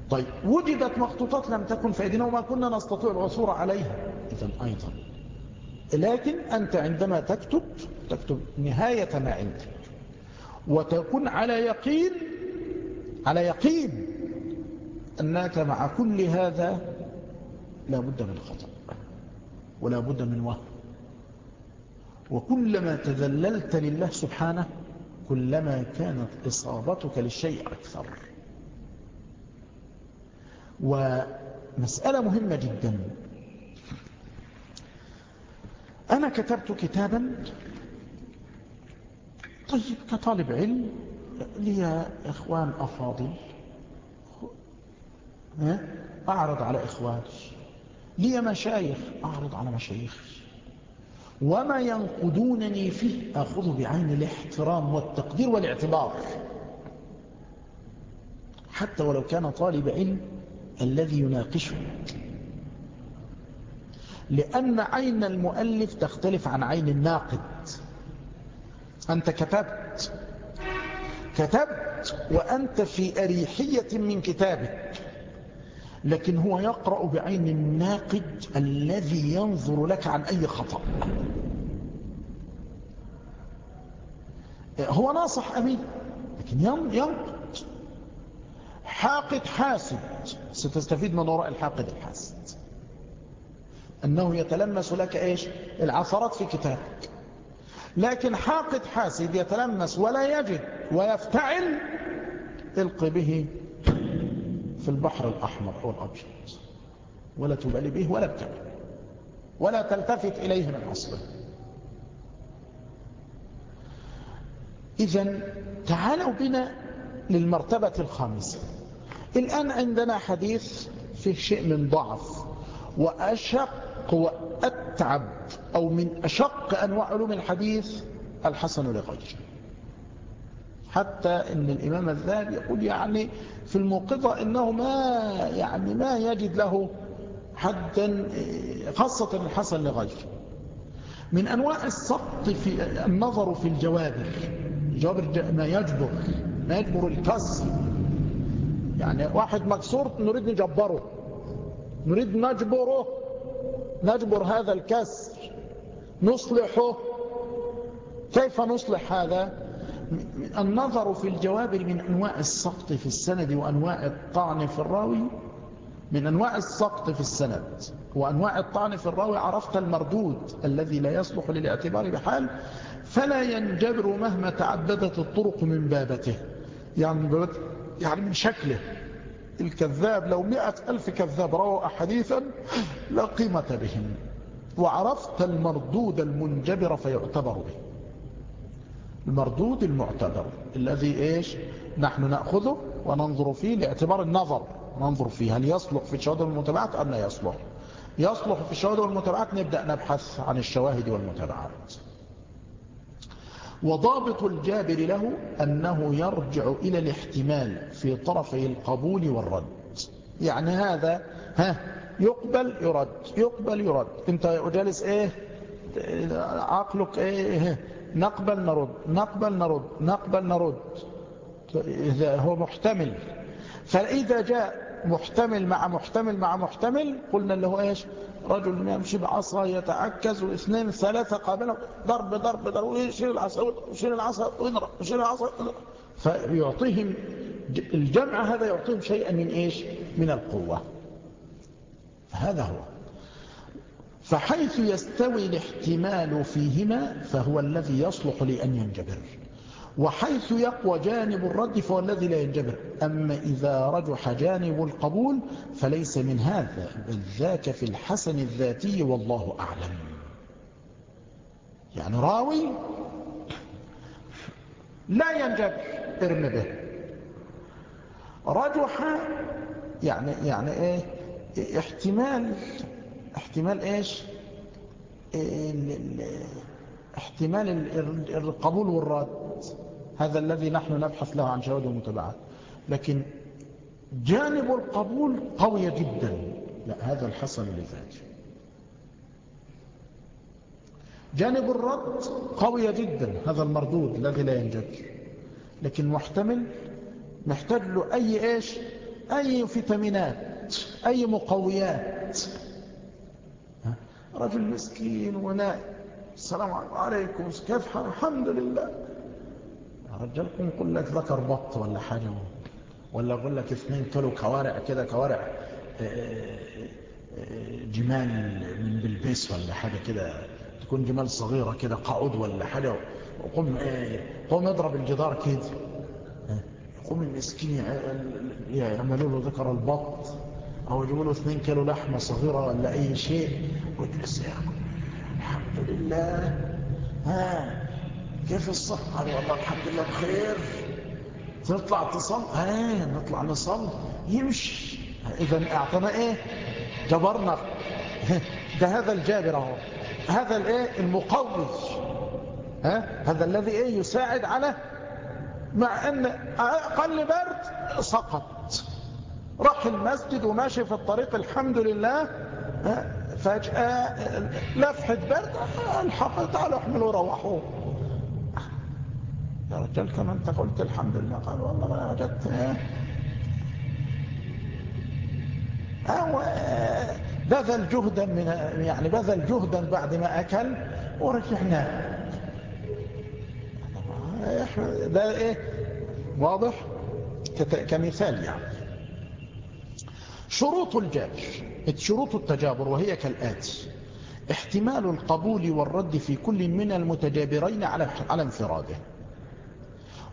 طيب وجدت مخطوطات لم تكن في أيدينا وما كنا نستطيع العثور عليها. إذا أيضا. لكن أنت عندما تكتب تكتب نهاية ما عندك. وتكون على يقين على يقين أنك مع كل هذا لا بد من خطأ ولا بد من وهم. وكلما تذللت لله سبحانه كلما كانت إصابتك للشيء أكثر. ومسألة مهمة جدا. أنا كتبت كتابا طيب كطالب علم لي إخوان أفاضل. أعرض على إخواني. لي مشايخ أعرض على مشايخي. وما ينقدونني فيه أخذ بعين الاحترام والتقدير والاعتبار. حتى ولو كان طالب علم الذي يناقشه لأن عين المؤلف تختلف عن عين الناقد. أنت كتبت. كتبت وأنت في أريحية من كتابك. لكن هو يقرأ بعين الناقد الذي ينظر لك عن أي خطأ. هو ناصح أمين لكن ينقد حاقد حاسد. ستستفيد من وراء الحاقد الحاسد. أنه يتلمس لك إيش؟ العثرات في كتابك. لكن حاقد حاسد يتلمس ولا يجد ويفتعل القي به في البحر الأحمر أو الأبيض ولا تبالي به ولا بتبالي ولا تلتفت إليه من أصله إذا تعالوا بنا للمرتبة الخامسة. الآن عندنا حديث فيه شيء من ضعف وأشق وأتعب أو من أشق أنواع علوم الحديث الحسن لغيره. حتى إن الإمام الذهبي يقول يعني في الموقظة إنه ما يعني ما يجد له حدا خاصة الحسن لغيره. من أنواع السقط في النظر في الجوابر الجوابر ما يجبر ما يجبر الكسر يعني واحد مكسور نريد نجبره. نريد نجبره نجبر هذا الكسر. نصلحه. كيف نصلح هذا؟ النظر في الجوابر من أنواع السقط في السند وأنواع الطعن في الراوي. من أنواع السقط في السند وأنواع الطعن في الراوي عرفت المردود الذي لا يصلح للاعتبار بحال. فلا ينجبر مهما تعددت الطرق من بابته. يعني, يعني من شكله. الكذاب لو مئة ألف كذاب رووا أحاديثا لا قيمة بهم. وعرفت المردود المنجبر فيعتبر به. المردود المعتبر الذي إيش؟ نحن نأخذه وننظر فيه لاعتبار النظر. ننظر فيه هل يصلح في الشواهد والمتابعات أم لا يصلح؟ يصلح في الشواهد والمتابعات نبدأ نبحث عن الشواهد والمتابعات. وضابط الجابر له أنه يرجع إلى الاحتمال في طرفي القبول والرد. يعني هذا ها يقبل يرد يقبل يرد. أنت جالس إيه؟ عقلك إيه؟ نقبل نرد نقبل نرد نقبل نرد. هو محتمل. فإذا جاء محتمل مع محتمل مع محتمل قلنا اللي هو إيش؟ رجل يمشي بعصا يتعكز واثنين ثلاثة قابله ضرب ضرب ضرب ويشيل العصا ويشيل العصا ويضرب ويشيل العصا فيعطيهم الجمع هذا يعطيهم شيئا من إيش؟ من القوة. هذا هو. فحيث يستوي الاحتمال فيهما فهو الذي يصلح لأن ينجبر. وحيث يقوى جانب الرد فهو الذي لا ينجبر. أما إذا رجح جانب القبول فليس من هذا بل ذاك في الحسن الذاتي والله أعلم. يعني راوي لا ينجبر ارم به رجح يعني يعني إيه؟ احتمال احتمال إيش؟ احتمال القبول والرد. هذا الذي نحن نبحث له عن شواهد ومتابعات. لكن جانب القبول قوي جدا. لا هذا الحسن لذاته جانب الرد قوي جدا. هذا المردود الذي لا ينجد. لكن محتمل نحتاج له أي إيش؟ أي فيتامينات أي مقويات. رجل مسكين ونائم. السلام عليكم كيف حال؟ الحمد لله. رجلكم يقول لك ذكر بط ولا حاجة ولا يقول لك اثنين كيلو كوارع كده كوارع آه، آه، جمال من بلبس ولا حاجة كده. تكون جمال صغيرة كده قعود ولا حاجة وقوم آه، قوم يضرب الجدار كده. يقوم المسكين يعملوا له ذكر البط أو يجيبوا له 2 كيلو لحمة صغيرة ولا أي شيء. ويجلس ياكل الحمد لله. ها كيف الصحة؟ قال والله الحمد لله بخير. تطلع تصل؟ ها نطلع نصل. يمشي. إذا اعطنا إيه؟ جبرنا. ده هذا الجابر أهو. هذا الإيه؟ المقوي. ها؟ هذا الذي إيه؟ يساعد على مع أن أقل برد سقط. راح المسجد وماشي في الطريق الحمد لله. فجأة لفحة برد الحق تعالوا احملوا روحوه يا رجال كما انت قلت الحمد لله. قال والله ما وجدت. أو بذل جهدا من يعني بذل جهدا بعد ما أكل ورجعنا. ده إيه؟ واضح؟ كمثال يعني. شروط الجابر شروط التجابر وهي كالآتي احتمال القبول والرد في كل من المتجابرين على على انفراده.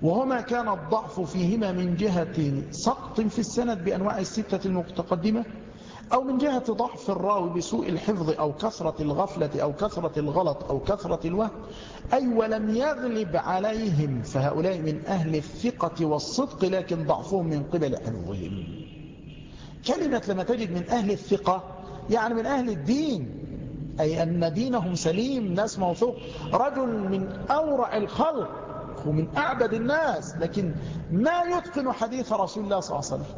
وهما كان الضعف فيهما من جهة سقط في السند بأنواع الستة المتقدمة أو من جهة ضعف الراوي بسوء الحفظ أو كثرة الغفلة أو كثرة الغلط أو كثرة الوهم. أي ولم يغلب عليهم فهؤلاء من أهل الثقة والصدق لكن ضعفهم من قبل حفظهم. كلمة لما تجد من أهل الثقة يعني من أهل الدين أي أن دينهم سليم ناس موثوق رجل من أورع الخلق ومن أعبد الناس لكن ما يتقن حديث رسول الله صلى الله عليه وسلم.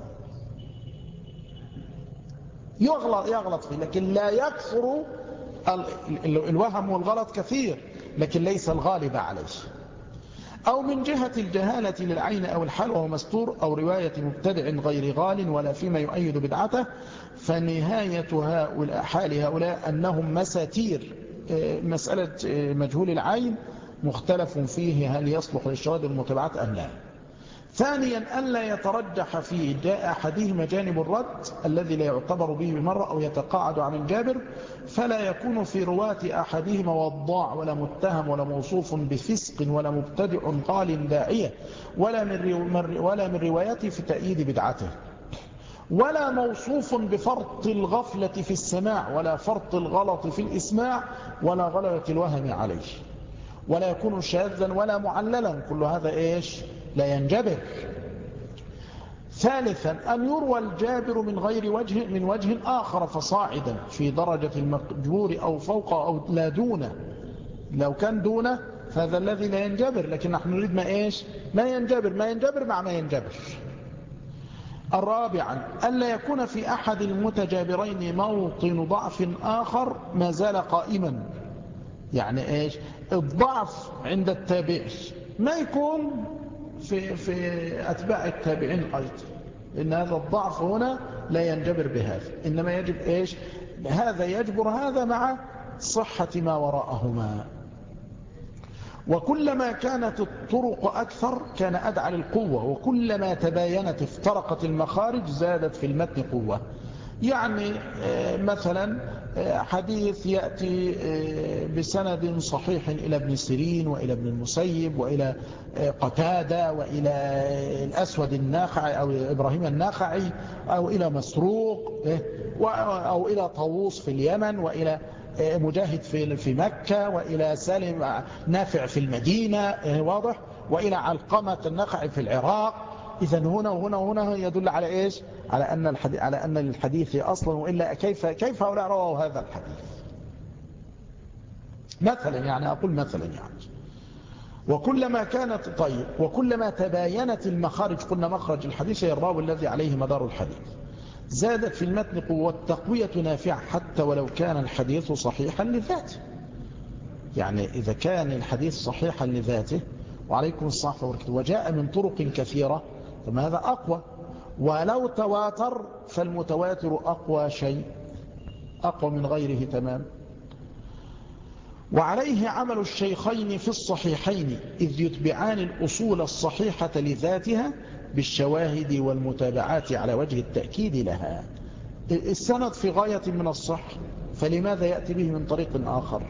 يغلط, يغلط فيه لكن لا يكثر الوهم والغلط كثير لكن ليس الغالب عليه. أو من جهة الجهالة للعين أو الحال وهو مستور أو رواية مبتدع غير غال ولا فيما يؤيد بدعته فنهاية هؤلاء حال هؤلاء أنهم مساتير آه، مسألة آه، مجهول العين مختلف فيه هل يصلح للشواهد المتبعات أم لا. ثانيا ألا يترجح جاء أحدهما جانب الرد الذي لا يعتبر به بمرة أو يتقاعد عن الجابر فلا يكون في رواة أحدهما وضاع ولا متهم ولا موصوف بفسق ولا مبتدع قال داعية ولا من, ولا من روايته في تأييد بدعته. ولا موصوف بفرط الغفلة في السماع ولا فرط الغلط في الإسماع ولا غلبة الوهم عليه. ولا يكون شاذا ولا معللا. كل هذا إيش؟ لا ينجبر ثالثا أن يروى الجابر من غير وجه من وجه آخر فصاعدا في درجة المجبور أو فوق أو لا دونه لو كان دونه فهذا الذي لا ينجبر. لكن نحن نريد ما إيش؟ ما ينجبر. ما ينجبر مع ما ينجبر. الرابعا ألا يكون في أحد المتجابرين موطن ضعف آخر ما زال قائما. يعني إيش؟ الضعف عند التابع ما يكون في, في أتباع التابعين أيضا إن هذا الضعف هنا لا ينجبر بهذا. إنما يجب إيش؟ هذا يجبر هذا مع صحة ما وراءهما. وكلما كانت الطرق أكثر كان أدعى للقوة وكلما تباينت افترقت المخارج زادت في المتن قوة. يعني آه، مثلا آه، حديث يأتي آه، بسند صحيح إلى ابن سيرين وإلى ابن المسيب وإلى قتادة وإلى الأسود الناخعي أو إبراهيم الناخعي أو إلى مسروق أو إلى طاووس في اليمن وإلى مجاهد في مكة وإلى سالم نافع في المدينة واضح؟ وإلى علقمة النخعي في العراق إذا هنا وهنا وهنا يدل على إيش؟ على أن الحديث على أن الحديث أصلا وإلا كيف كيف هؤلاء رووا هذا الحديث؟ مثلا يعني أقول مثلا يعني. وكلما كانت طيب وكلما تباينت المخارج قلنا مخرج الحديث هي الراوي الذي عليه مدار الحديث. زادت في المتن قوة التقوية نافعة حتى ولو كان الحديث صحيحا لذاته. يعني إذا كان الحديث صحيحا لذاته وعليكم الصحة وجاء من طرق كثيرة فماذا أقوى. ولو تواتر فالمتواتر أقوى شيء. أقوى من غيره تمام. وعليه عمل الشيخين في الصحيحين إذ يتبعان الأصول الصحيحة لذاتها بالشواهد والمتابعات على وجه التأكيد لها. السند في غاية من الصح فلماذا يأتي به من طريق آخر؟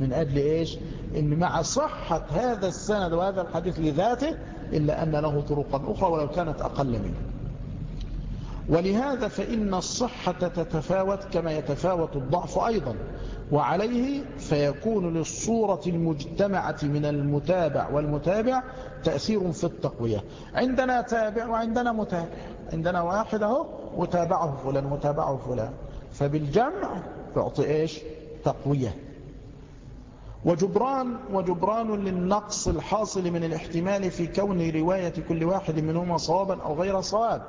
من أجل إيش؟ إن مع صحة هذا السند وهذا الحديث لذاته إلا أن له طرقا أخرى ولو كانت أقل منه. ولهذا فإن الصحة تتفاوت كما يتفاوت الضعف أيضا وعليه فيكون للصورة المجتمعة من المتابع والمتابع تأثير في التقوية. عندنا تابع وعندنا متابع. عندنا واحد أهو وتابعه فلان وتابعه فلان. فبالجمع يعطي إيش؟ تقوية. وجبران وجبران للنقص الحاصل من الاحتمال في كون رواية كل واحد منهما صوابا أو غير صواب.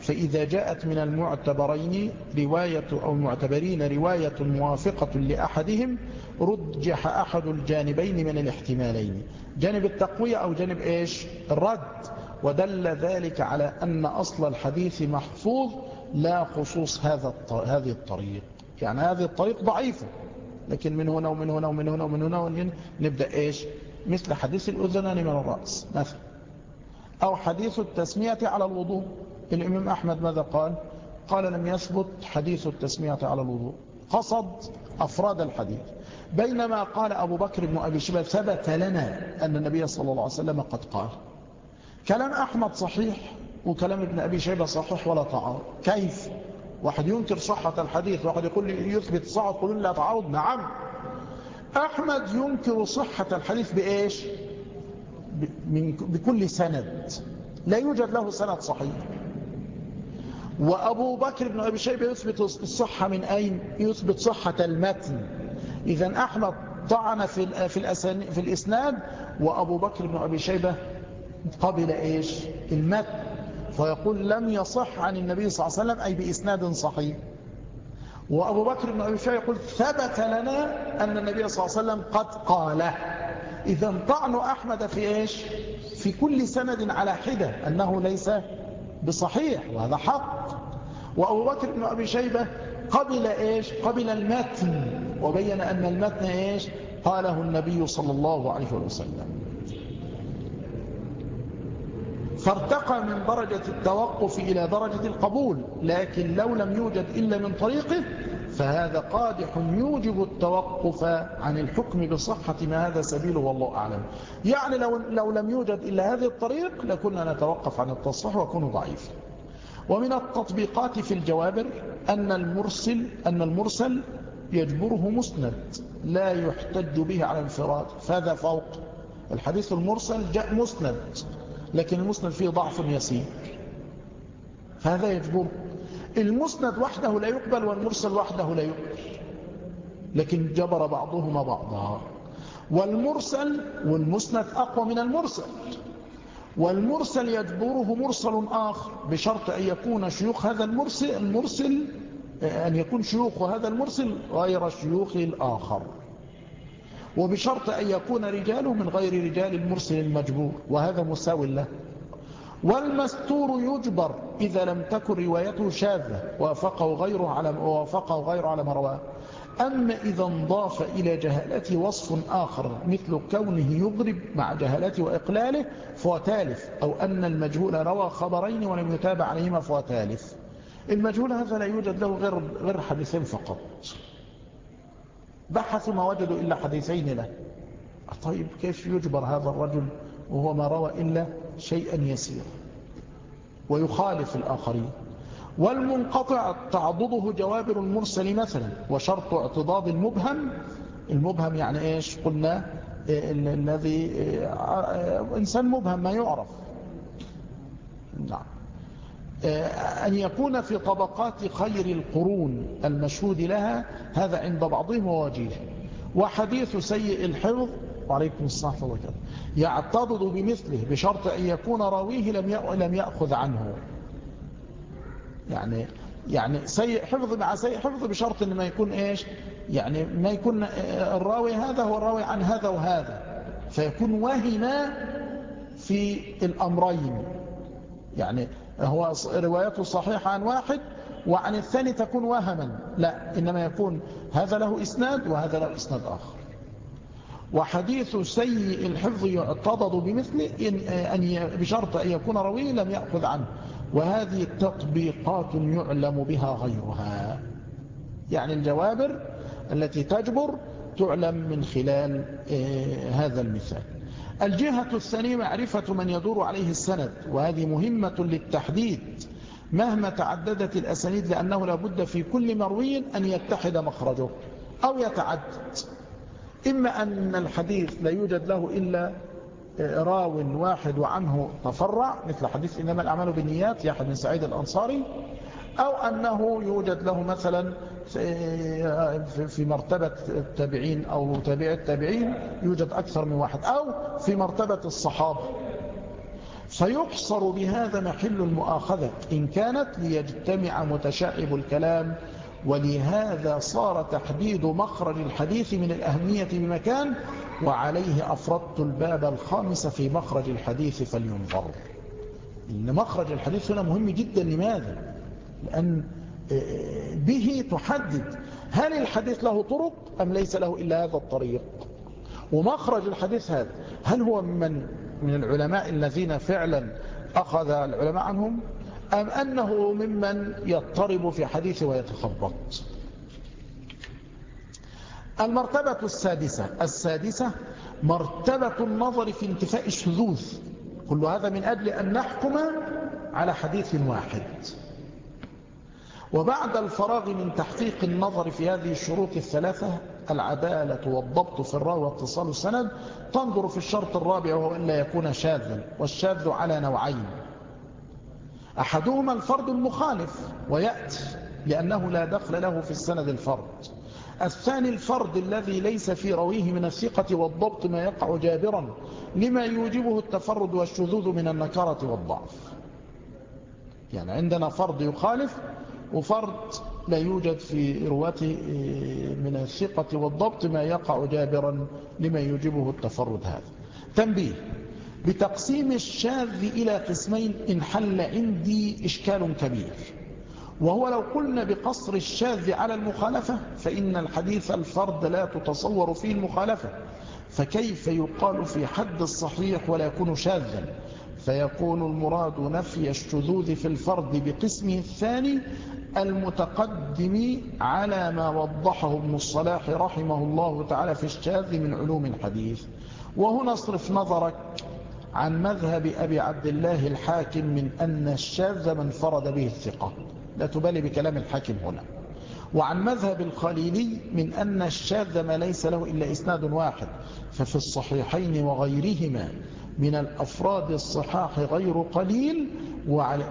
فإذا جاءت من المعتبرين رواية أو المعتبرين رواية موافقة لأحدهم رجح أحد الجانبين من الاحتمالين. جانب التقوية أو جانب إيش؟ الرد. ودل ذلك على أن أصل الحديث محفوظ لا خصوص هذا هذه الطريق. يعني هذه الطريق ضعيفة. لكن من هنا ومن هنا ومن هنا ومن هنا ومن هنا. نبدأ إيش؟ مثل حديث الأذنان من الرأس. مثلا. أو حديث التسمية على الوضوء. الإمام أحمد ماذا قال؟ قال لم يثبت حديث التسمية على الوضوء. قصد أفراد الحديث. بينما قال أبو بكر بن أبي شبه ثبت لنا أن النبي صلى الله عليه وسلم قد قال. كلام أحمد صحيح وكلام ابن أبي شيبة صحيح ولا تعارض كيف؟ واحد ينكر صحة الحديث واحد يقول لي يثبت صحة يقول لا تعارض. نعم. أحمد ينكر صحة الحديث بإيش؟ بكل سند. لا يوجد له سند صحيح. وأبو بكر بن أبي شيبة يثبت الصحة من أين؟ يثبت صحة المتن. إذا أحمد طعن في في, في الإسناد وأبو بكر بن أبي شيبة قبل إيش؟ المتن. فيقول لم يصح عن النبي صلى الله عليه وسلم أي بإسناد صحيح. وأبو بكر بن أبي شيبة يقول ثبت لنا أن النبي صلى الله عليه وسلم قد قال. إذا طعن أحمد في إيش؟ في كل سند على حدة أنه ليس بصحيح وهذا حق. وأبو بكر بن أبي شيبة قبل إيش؟ قبل المتن وبين أن المتن إيش؟ قاله النبي صلى الله عليه وسلم. فارتقى من درجة التوقف إلى درجة القبول لكن لو لم يوجد إلا من طريقه فهذا قادح يوجب التوقف عن الحكم بصحة ما هذا سبيله والله أعلم. يعني لو, لو لم يوجد إلا هذه الطريق لكنا نتوقف عن التصحيح وكون ضعيف. ومن التطبيقات في الجوابر أن المرسل, أن المرسل يجبره مسند لا يحتج به على انفراد فهذا فوق. الحديث المرسل جاء مسند. لكن المسند فيه ضعف يسير. فهذا يجبره المسند وحده لا يقبل والمرسل وحده لا يقبل. لكن جبر بعضهما بعضا. والمرسل والمسند أقوى من المرسل. والمرسل يجبره مرسل آخر بشرط أن يكون شيوخ هذا المرسل, المرسل أن يكون شيوخ هذا المرسل غير شيوخ الآخر. وبشرط أن يكون رجاله من غير رجال المرسل المجبور وهذا مساو له. والمستور يجبر إذا لم تكن روايته شاذة وافقه غيره على وافقه غيره على ما أما إذا انضاف إلى جهالته وصف آخر مثل كونه يضرب مع جهالته وإقلاله فهو تالف أو أن المجهول روى خبرين ولم يتابع عليهما فهو تالف المجهول هذا لا يوجد له غير, غير حديثين فقط. بحثوا ما وجدوا إلا حديثين له. طيب كيف يجبر هذا الرجل وهو ما روى إلا شيئا يسير ويخالف الآخرين. والمنقطع تعضده جوابر المرسل مثلا وشرط اعتضاد المبهم. المبهم يعني إيش؟ قلنا الذي إنسان مبهم ما يعرف. أن يكون في طبقات خير القرون المشهود لها هذا عند بعضهم وواجيه وحديث سيء الحفظ وعليكم الصلاة والسلام يعتضد بمثله بشرط أن يكون راويه لم يأخذ عنه. يعني يعني سيء حفظ مع سيء حفظ بشرط ان ما يكون إيش؟ يعني ما يكون الراوي هذا هو الراوي عن هذا وهذا. فيكون وهم في الأمرين. يعني هو روايته صحيحة عن واحد وعن الثاني تكون وهما. لا إنما يكون هذا له إسناد وهذا له إسناد آخر. وحديث سيء الحفظ يعتضد بمثله إن أن بشرط أن يكون روي لم يأخذ عنه. وهذه تطبيقات يعلم بها غيرها. يعني الجوابر التي تجبر تعلم من خلال آه، هذا المثال. الجهة الثانية معرفة من يدور عليه السند وهذه مهمة للتحديد مهما تعددت الأسانيد لأنه لابد في كل مروي أن يتحد مخرجه أو يتعدد إما أن الحديث لا يوجد له إلا راو واحد وعنه تفرع مثل حديث إنما الأعمال بالنيات يا أحد من سعيد الأنصاري أو أنه يوجد له مثلا في مرتبة التابعين أو تابع التابعين يوجد أكثر من واحد أو في مرتبة الصحابة فيحصر بهذا محل المؤاخذة إن كانت ليجتمع متشعب الكلام ولهذا صار تحديد مخرج الحديث من الأهمية بمكان وعليه أفردت الباب الخامس في مخرج الحديث فلينظر إن مخرج الحديث هنا مهم جدا لماذا؟ لأن به تحدد هل الحديث له طرق أم ليس له إلا هذا الطريق. ومخرج الحديث هذا هل هو من من العلماء الذين فعلا أخذ العلماء عنهم أم أنه ممن يضطرب في حديثه ويتخبط. المرتبة السادسة السادسة مرتبة النظر في انتفاء الشذوذ. كل هذا من أجل أن نحكم على حديث واحد. وبعد الفراغ من تحقيق النظر في هذه الشروط الثلاثة العدالة والضبط في الراوي واتصال السند تنظر في الشرط الرابع وهو أن لا يكون شاذا والشاذ على نوعين. أحدهما الفرد المخالف ويأتي لأنه لا دخل له في السند الفرد. الثاني الفرد الذي ليس في رويه من الثقة والضبط ما يقع جابرا لما يوجبه التفرد والشذوذ من النكارة والضعف. يعني عندنا فرد يخالف وفرد لا يوجد في رواته من الثقة والضبط ما يقع جابرا لما يوجبه التفرد هذا. تنبيه. بتقسيم الشاذ إلى قسمين إن حل عندي إشكال كبير. وهو لو قلنا بقصر الشاذ على المخالفة فإن الحديث الفرد لا تتصور فيه المخالفة. فكيف يقال في حد الصحيح ولا يكون شاذا؟ فيكون المراد نفي الشذوذ في الفرد بقسمه الثاني المتقدم على ما وضحه ابن الصلاح رحمه الله تعالى في الشاذ من علوم الحديث. وهنا اصرف نظرك عن مذهب أبي عبد الله الحاكم من أن الشاذ من فرد به الثقة. لا تبالي بكلام الحاكم هنا. وعن مذهب الخليلي من أن الشاذ ما ليس له إلا إسناد واحد ففي الصحيحين وغيرهما من الأفراد الصحاح غير قليل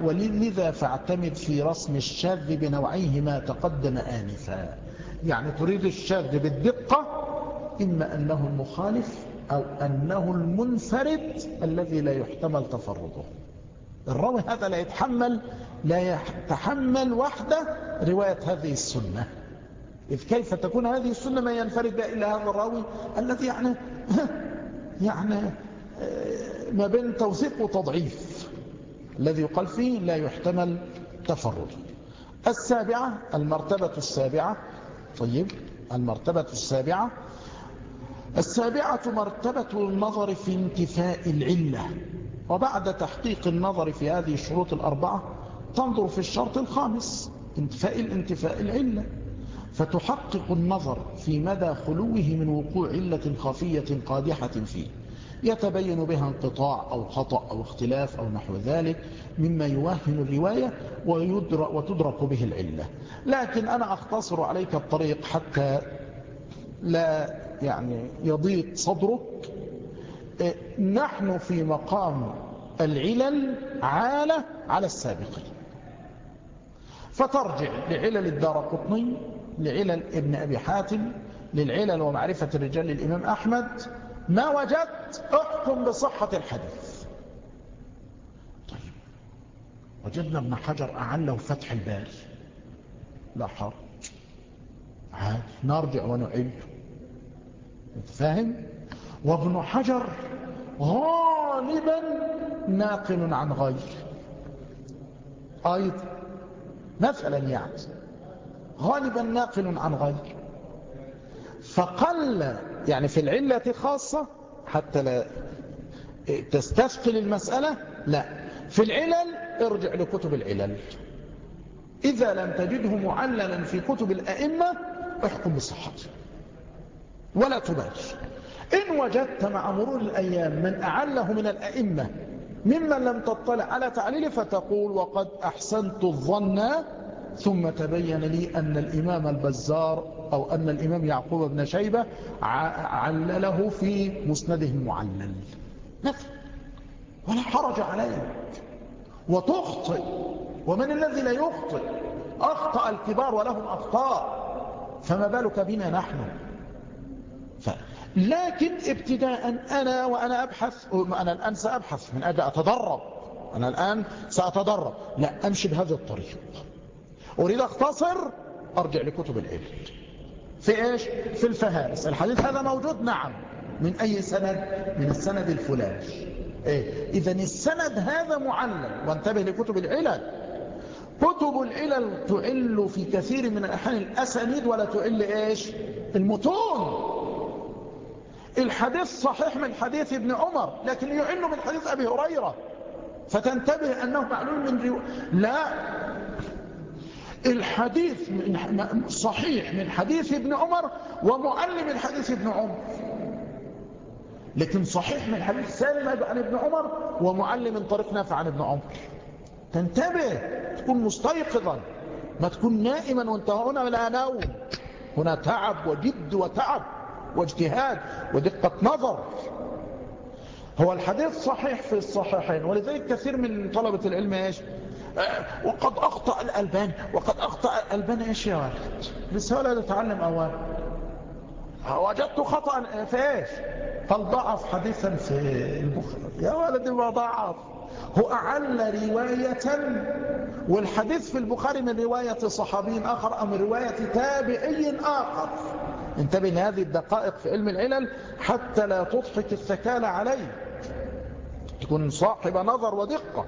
ولذا فاعتمد في رسم الشاذ بنوعيه ما تقدم آنفا. يعني تريد الشاذ بالدقة إما أنه المخالف أو أنه المنفرد الذي لا يحتمل تفرده. الراوي هذا لا يتحمل لا يتحمل وحده رواية هذه السنة. إذ كيف تكون هذه السنة ما ينفرد إلا هذا الراوي الذي يعني يعني ما بين توثيق وتضعيف. الذي يقال فيه لا يحتمل تفرد. السابعة المرتبة السابعة. طيب المرتبة السابعة. السابعة مرتبة النظر في انتفاء العلة. وبعد تحقيق النظر في هذه الشروط الأربعة تنظر في الشرط الخامس انتفاء الانتفاء العلة. فتحقق النظر في مدى خلوه من وقوع علة خفية قادحة فيه. يتبين بها انقطاع أو خطأ أو اختلاف أو نحو ذلك مما يوهن الرواية وتدرك به العلة. لكن أنا أختصر عليك الطريق حتى لا يعني يضيق صدرك. نحن في مقام العلل عالة على السابقين. فترجع لعلل الدار قطني لعلل ابن أبي حاتم للعلل ومعرفة الرجال للإمام أحمد ما وجدت أحكم بصحة الحديث. طيب وجدنا ابن حجر أعله فتح الباري لا حرج. عادي نرجع ونعيد. فاهم وابن حجر غالبا ناقل عن غير أيضا مثلا يعني غالبا ناقل عن غير فقل يعني في العلة خاصة حتى لا تستثقل المسألة لا. في العلل ارجع لكتب العلل. إذا لم تجده معللا في كتب الأئمة احكم بصحته ولا تبالي إن وجدت مع مرور الأيام من أعله من الأئمة ممن لم تطلع على تعليله فتقول وقد أحسنت الظن. ثم تبين لي أن الإمام البزار أو أن الإمام يعقوب بن شيبة علله في مسنده المعلل. مثل ولا حرج عليك وتخطئ. ومن الذي لا يخطئ؟ أخطأ الكبار ولهم أخطاء. فما بالك بنا نحن؟ ف... لكن ابتداء أنا وأنا أبحث أنا الآن سأبحث. من أجل أتدرب. أنا الآن سأتدرب. لا أمشي بهذا الطريق. أريد أختصر أرجع لكتب العلم. في إيش؟ في الفهارس. الحديث هذا موجود؟ نعم. من أي سند؟ من السند الفلاني إيه؟ إذا السند هذا معلل وانتبه لكتب العلل. كتب العلل تعل في كثير من الأحيان الأسانيد ولا تعل إيش؟ المتون. الحديث صحيح من حديث ابن عمر لكن يعل من حديث أبي هريرة. فتنتبه أنه معلول من رو... لا. الحديث صحيح من حديث ابن عمر ومعلم من حديث ابن عمر لكن صحيح من حديث سالم عن ابن عمر ومعلم من طريق نافع عن ابن عمر. تنتبه تكون مستيقظا. ما تكون نائما وانت هنا لا نوم. هنا تعب وجد وتعب واجتهاد ودقة نظر. هو الحديث صحيح في الصحيحين ولذلك كثير من طلبة العلم إيش؟ وقد أخطأ الألبان وقد أخطأ الألبان إيش يا ولد لسه ولا تتعلم أولا وجدت خطأ في إيش؟ قال ضعف حديثا في البخاري. يا ولدي ما ضعف. هو أعل رواية والحديث في البخاري من رواية صحابي آخر أو من رواية تابعي آخر. انتبه لهذه الدقائق في علم العلل حتى لا تضحك الثكال عليه تكون صاحب نظر ودقة.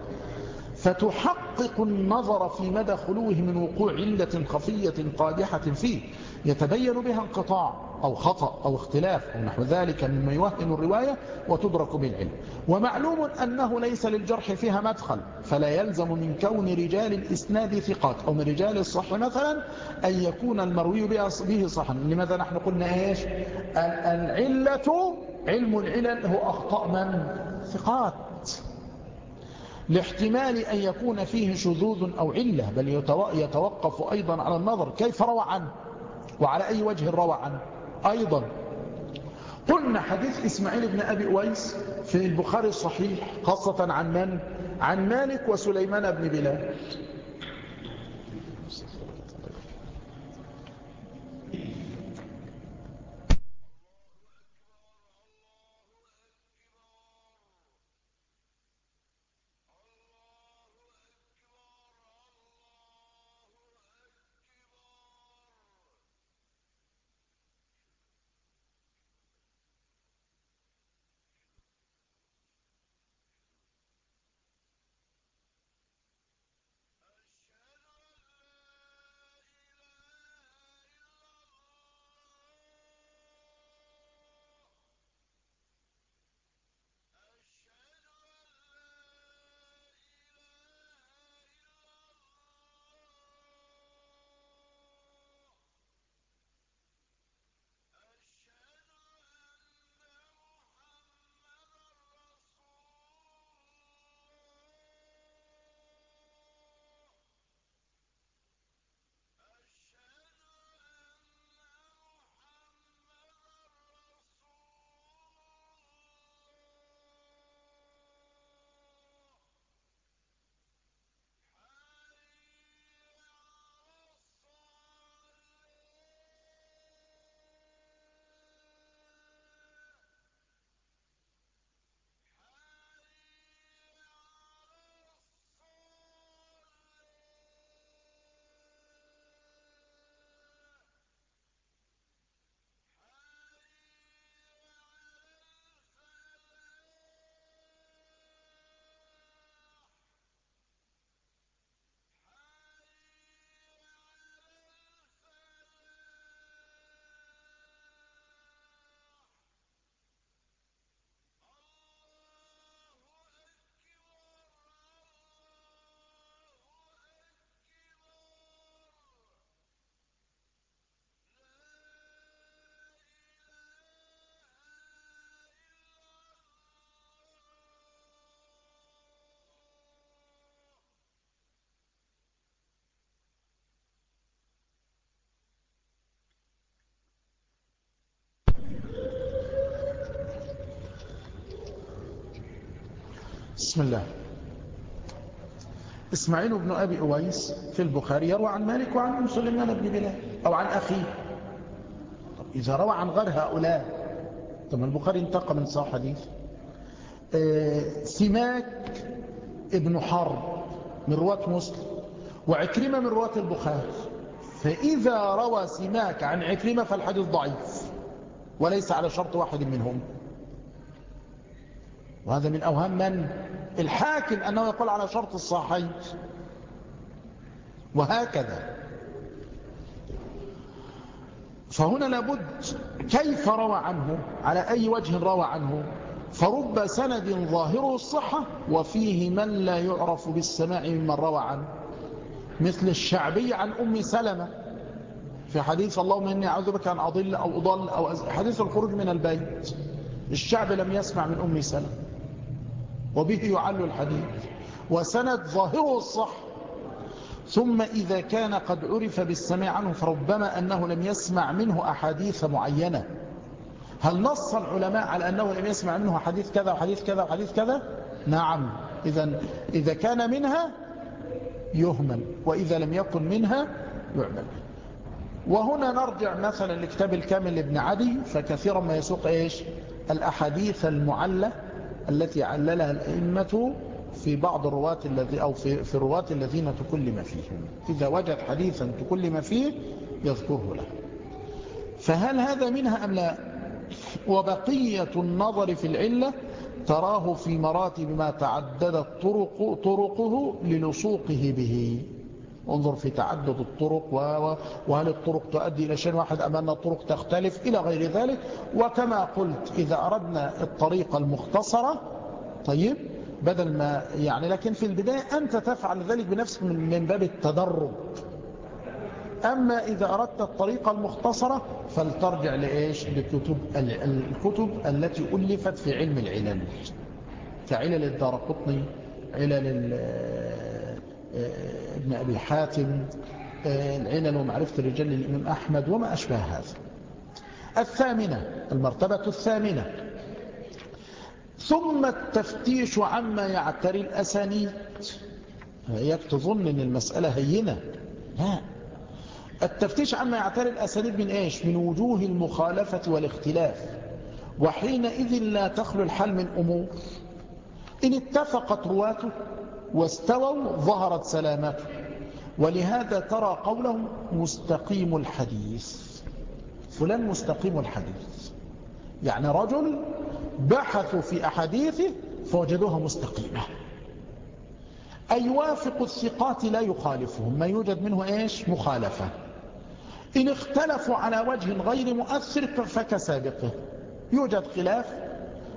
فتحقق النظر في مدى خلوه من وقوع علة خفية قادحة فيه. يتبين بها انقطاع أو خطأ أو اختلاف أو نحو ذلك مما يوهم الرواية وتدرك بالعلم. ومعلوم أنه ليس للجرح فيها مدخل فلا يلزم من كون رجال الإسناد ثقات أو من رجال الصح مثلا أن يكون المروي به صحا. لماذا نحن قلنا إيش؟ العلة علم العلل هو أخطاء من ثقات. لاحتمال أن يكون فيه شذوذ أو علة بل يتوقف أيضا على النظر كيف روى عنه وعلى أي وجه روى عنه أيضا. قلنا حديث إسماعيل بن أبي أويس في البخاري الصحيح خاصة عن من؟ عن مالك وسليمان بن بلال. بسم الله. إسماعيل بن أبي أويس في البخاري يروى عن مالك وعن سليمان بن بلال أو عن أخيه. إذا روى عن غير هؤلاء طب البخاري انتقى من صاحب حديث. آه سماك ابن حرب من رواة مسلم وعكرمة من رواة البخاري. فإذا روى سماك عن عكرمة فالحديث ضعيف وليس على شرط واحد منهم. وهذا من أوهام من؟ الحاكم أنه يقول على شرط الصحيح. وهكذا. فهنا لابد كيف روى عنه؟ على أي وجه روى عنه؟ فرب سند ظاهره الصحة وفيه من لا يعرف بالسماع ممن روى عنه. مثل الشعبي عن أم سلمة. في حديث اللهم إني أعوذ بك أن أضل أو أضل أو حديث الخروج من البيت. الشعب لم يسمع من أم سلمة. وبه يعل الحديث. وسند ظاهره الصح. ثم إذا كان قد عرف بالسماع عنه فربما أنه لم يسمع منه أحاديث معينة. هل نص العلماء على أنه لم يسمع منه حديث كذا وحديث كذا وحديث كذا؟ نعم. إذا إذا كان منها يهمل وإذا لم يكن منها يعمل. وهنا نرجع مثلا لكتاب الكامل لابن عدي فكثيرا ما يسوق إيش؟ الأحاديث المعلة التي عللها الأئمة في بعض الرواة الذي أو في, في الرواة الذين تكلم فيهم إذا وجد حديثا تكلم فيه يذكره له. فهل هذا منها أم لا؟ وبقية النظر في العلة تراه في مراتب ما تعددت طرق طرقه للصوقه به. انظر في تعدد الطرق وهل الطرق تؤدي إلى شيء واحد أم أن الطرق تختلف إلى غير ذلك. وكما قلت إذا أردنا الطريقة المختصرة طيب بدل ما يعني لكن في البداية أنت تفعل ذلك بنفسك من باب التدرج أما إذا أردت الطريقة المختصرة فلترجع لإيش؟ لكتب الكتب التي ألفت في علم العلل. كعلل الدار قطني علل ابن أبي حاتم العلل ومعرفة الرجال للإمام أحمد وما أشبه هذا. الثامنة المرتبة الثامنة. ثم التفتيش عما يعتري الأسانيد. هيك تظن أن المسألة هينة. لا التفتيش عما يعتري الأسانيد من إيش؟ من وجوه المخالفة والاختلاف. وحينئذ لا تخلو الحل من أمور. إن اتفقت رواته واستووا ظهرت سلامته ولهذا ترى قولهم مستقيم الحديث. فلان مستقيم الحديث. يعني رجل بحثوا في أحاديثه فوجدوها مستقيمة. أي يوافق الثقات لا يخالفهم. ما يوجد منه إيش؟ مخالفة. إن اختلفوا على وجه غير مؤثر فكسابقه يوجد خلاف.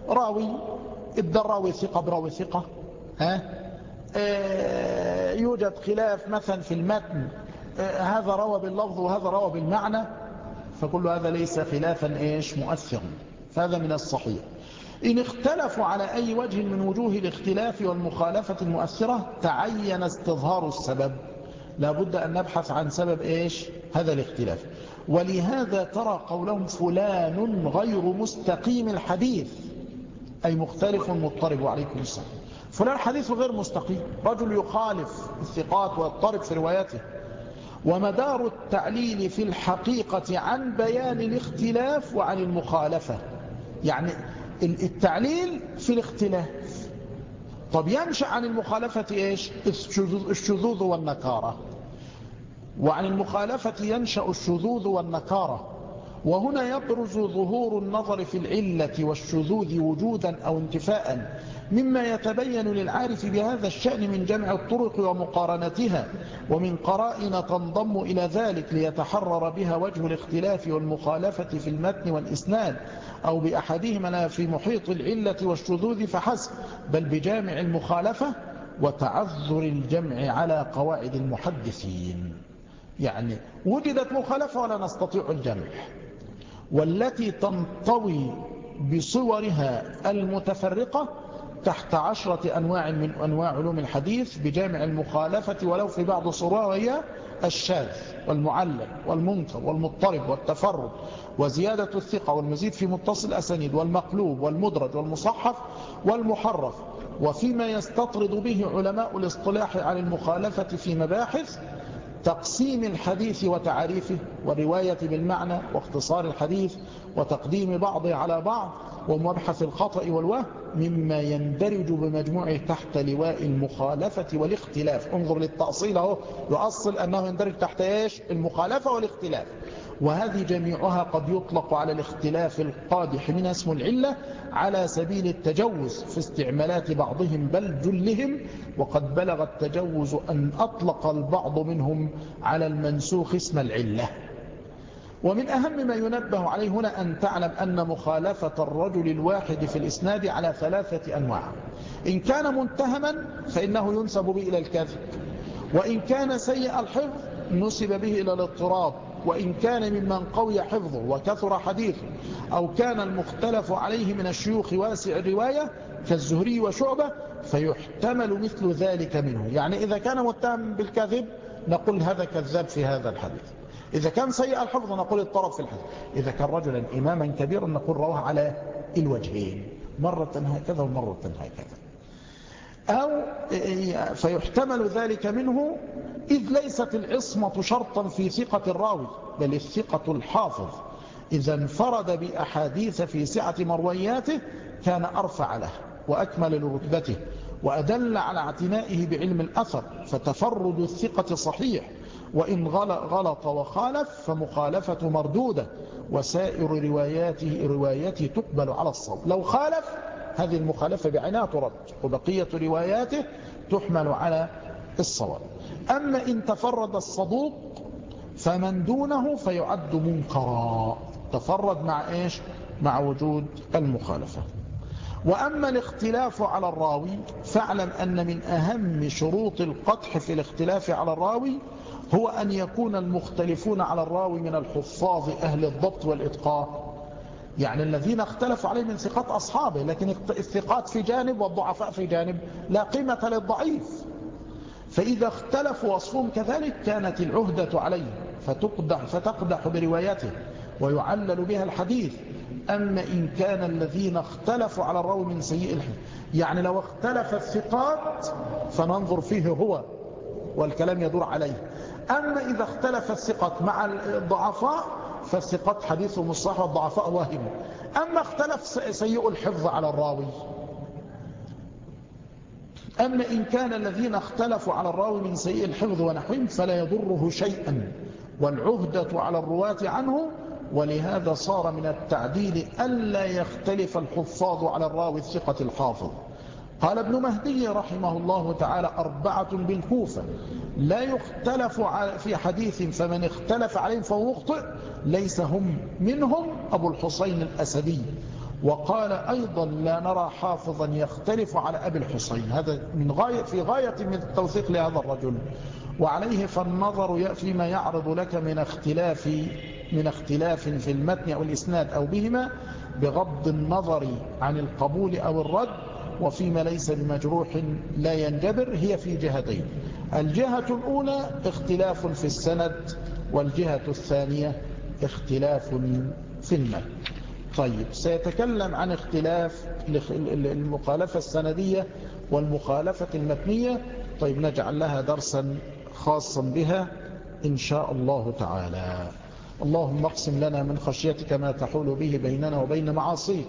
راوي الدراوي ثقة براوي ثقة. ها؟ يوجد خلاف مثلا في المتن. آه هذا روى باللفظ وهذا روى بالمعنى. فكل هذا ليس خلافا إيش؟ مؤثرا. فهذا من الصحيح. إن اختلفوا على أي وجه من وجوه الاختلاف والمخالفة المؤثرة تعين استظهار السبب. لابد أن نبحث عن سبب إيش؟ هذا الاختلاف. ولهذا ترى قولهم فلان غير مستقيم الحديث أي مختلف مضطرب عليكم السلام. فلان حديث غير مستقيم. رجل يخالف الثقات ويضطرب في رواياته. ومدار التعليل في الحقيقة عن بيان الاختلاف وعن المخالفة. يعني التعليل في الاختلاف. طب ينشأ عن المخالفة إيش؟ الشذوذ والنكارة. وعن المخالفة ينشأ الشذوذ والنكارة. وهنا يبرز ظهور النظر في العلة والشذوذ وجودا أو انتفاء مما يتبين للعارف بهذا الشأن من جمع الطرق ومقارنتها ومن قرائن تنضم إلى ذلك ليتحرر بها وجه الاختلاف والمخالفة في المتن والإسناد أو بأحدهما في محيط العلة والشذوذ فحسب بل بجامع المخالفة وتعذر الجمع على قواعد المحدثين. يعني وجدت مخالفة ولا نستطيع الجمع. والتي تنطوي بصورها المتفرقة تحت عشرة أنواع من أنواع علوم الحديث بجامع المخالفة ولو في بعض صورها وهي الشاذ والمعلل والمنكر والمضطرب والتفرد وزيادة الثقة والمزيد في متصل الأسانيد والمقلوب والمدرج والمصحف والمحرف. وفيما يستطرد به علماء الاصطلاح عن المخالفة في مباحث تقسيم الحديث وتعريفه والرواية بالمعنى واختصار الحديث وتقديم بعضه على بعض ومبحث الخطأ والوهم مما يندرج بمجموعه تحت لواء المخالفة والاختلاف. انظر للتأصيل أهو. يؤصل أنه يندرج تحت إيش؟ المخالفة والاختلاف. وهذه جميعها قد يطلق على الاختلاف القادح من اسم العلة على سبيل التجوز في استعمالات بعضهم بل جلهم. وقد بلغ التجوز أن أطلق البعض منهم على المنسوخ اسم العلة. ومن أهم ما ينبه عليه هنا أن تعلم أن مخالفة الرجل الواحد في الإسناد على ثلاثة أنواع. إن كان منتهما فإنه ينسب به إلى الكذب وإن كان سيء الحفظ نسب به إلى الاضطراب. وإن كان ممن قوي حفظه وكثر حديثه أو كان المختلف عليه من الشيوخ واسع الرواية كالزهري وشعبة فيحتمل مثل ذلك منه. يعني إذا كان متهم بالكذب نقول هذا كذاب في هذا الحديث. إذا كان سيء الحفظ نقول اضطرب في الحديث إذا كان رجلا إماما كبيرا نقول رواه على الوجهين. مرة هكذا ومرة هكذا. أو فيحتمل ذلك منه إذ ليست العصمة شرطا في ثقة الراوي بل الثقة الحافظ. إذا انفرد بأحاديث في سعة مروياته كان أرفع له وأكمل لرتبته وأدل على اعتنائه بعلم الأثر فتفرد الثقة صحيح. وإن غلط وخالف فمخالفة مردودة. وسائر رواياته روايته تقبل على الصوت لو خالف هذه المخالفة بعينها ترد وبقية رواياته تحمل على الصواب. أما إن تفرد الصدوق فمن دونه فيعد منكرا. تفرد مع إيش؟ مع وجود المخالفة. وأما الاختلاف على الراوي فاعلم أن من أهم شروط القطح في الاختلاف على الراوي هو أن يكون المختلفون على الراوي من الحفاظ أهل الضبط والإتقان. يعني الذين اختلفوا عليه من ثقات أصحابه لكن الثقات في جانب والضعفاء في جانب لا قيمة للضعيف. فإذا اختلفوا وصفهم كذلك كانت العهدة عليه فتقدح, فتقدح بروايته ويعلل بها الحديث. أما إن كان الذين اختلفوا على الراوي من سيء الحديث يعني لو اختلف الثقات فننظر فيه هو والكلام يدور عليه. أما إذا اختلف الثقات مع الضعفاء فالثقات حديثهم الصح والضعفاء واهم. أما اختلف سيء الحفظ على الراوي. أما إن كان الذين اختلفوا على الراوي من سيء الحفظ ونحوهم فلا يضره شيئا. والعهدة على الرواة عنه ولهذا صار من التعديل ألا يختلف الحفاظ على الراوي الثقة الحافظ. قال ابن مهدي رحمه الله تعالى أربعة بالكوفة. لا يختلف في حديث فمن اختلف عليهم فهو مخطئ. ليس هم منهم أبو الحسين الأسدي. وقال أيضا لا نرى حافظا يختلف على أبي الحسين. هذا من غاية في غاية من التوثيق لهذا الرجل. وعليه فالنظر فيما يعرض لك من اختلاف من اختلاف في المتن أو الإسناد أو بهما بغض النظر عن القبول أو الرد. وفيما ليس بمجروح لا ينجبر هي في جهتين. الجهة الأولى اختلاف في السند والجهة الثانية اختلاف في المتن. طيب سيتكلم عن اختلاف المخالفة السندية والمخالفة المتنية. طيب نجعل لها درسا خاصا بها إن شاء الله تعالى. اللهم اقسم لنا من خشيتك ما تحول به بيننا وبين معاصيك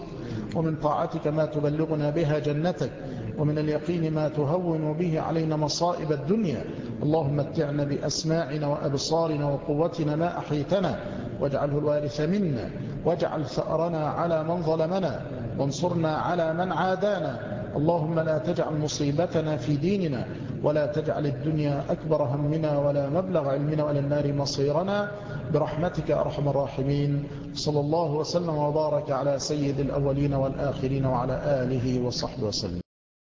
ومن طاعتك ما تبلغنا بها جنتك ومن اليقين ما تهون به علينا مصائب الدنيا. اللهم اتعنا بأسماعنا وأبصارنا وقوتنا ما أحيتنا واجعله الوارث منا واجعل ثأرنا على من ظلمنا وانصرنا على من عادانا. اللهم لا تجعل مصيبتنا في ديننا ولا تجعل الدنيا أكبر همنا ولا مبلغ علمنا ولا النار مصيرنا. برحمتك أرحم الراحمين. صلى الله وسلم وبارك على سيد الأولين والآخرين وعلى آله وصحبه وسلم.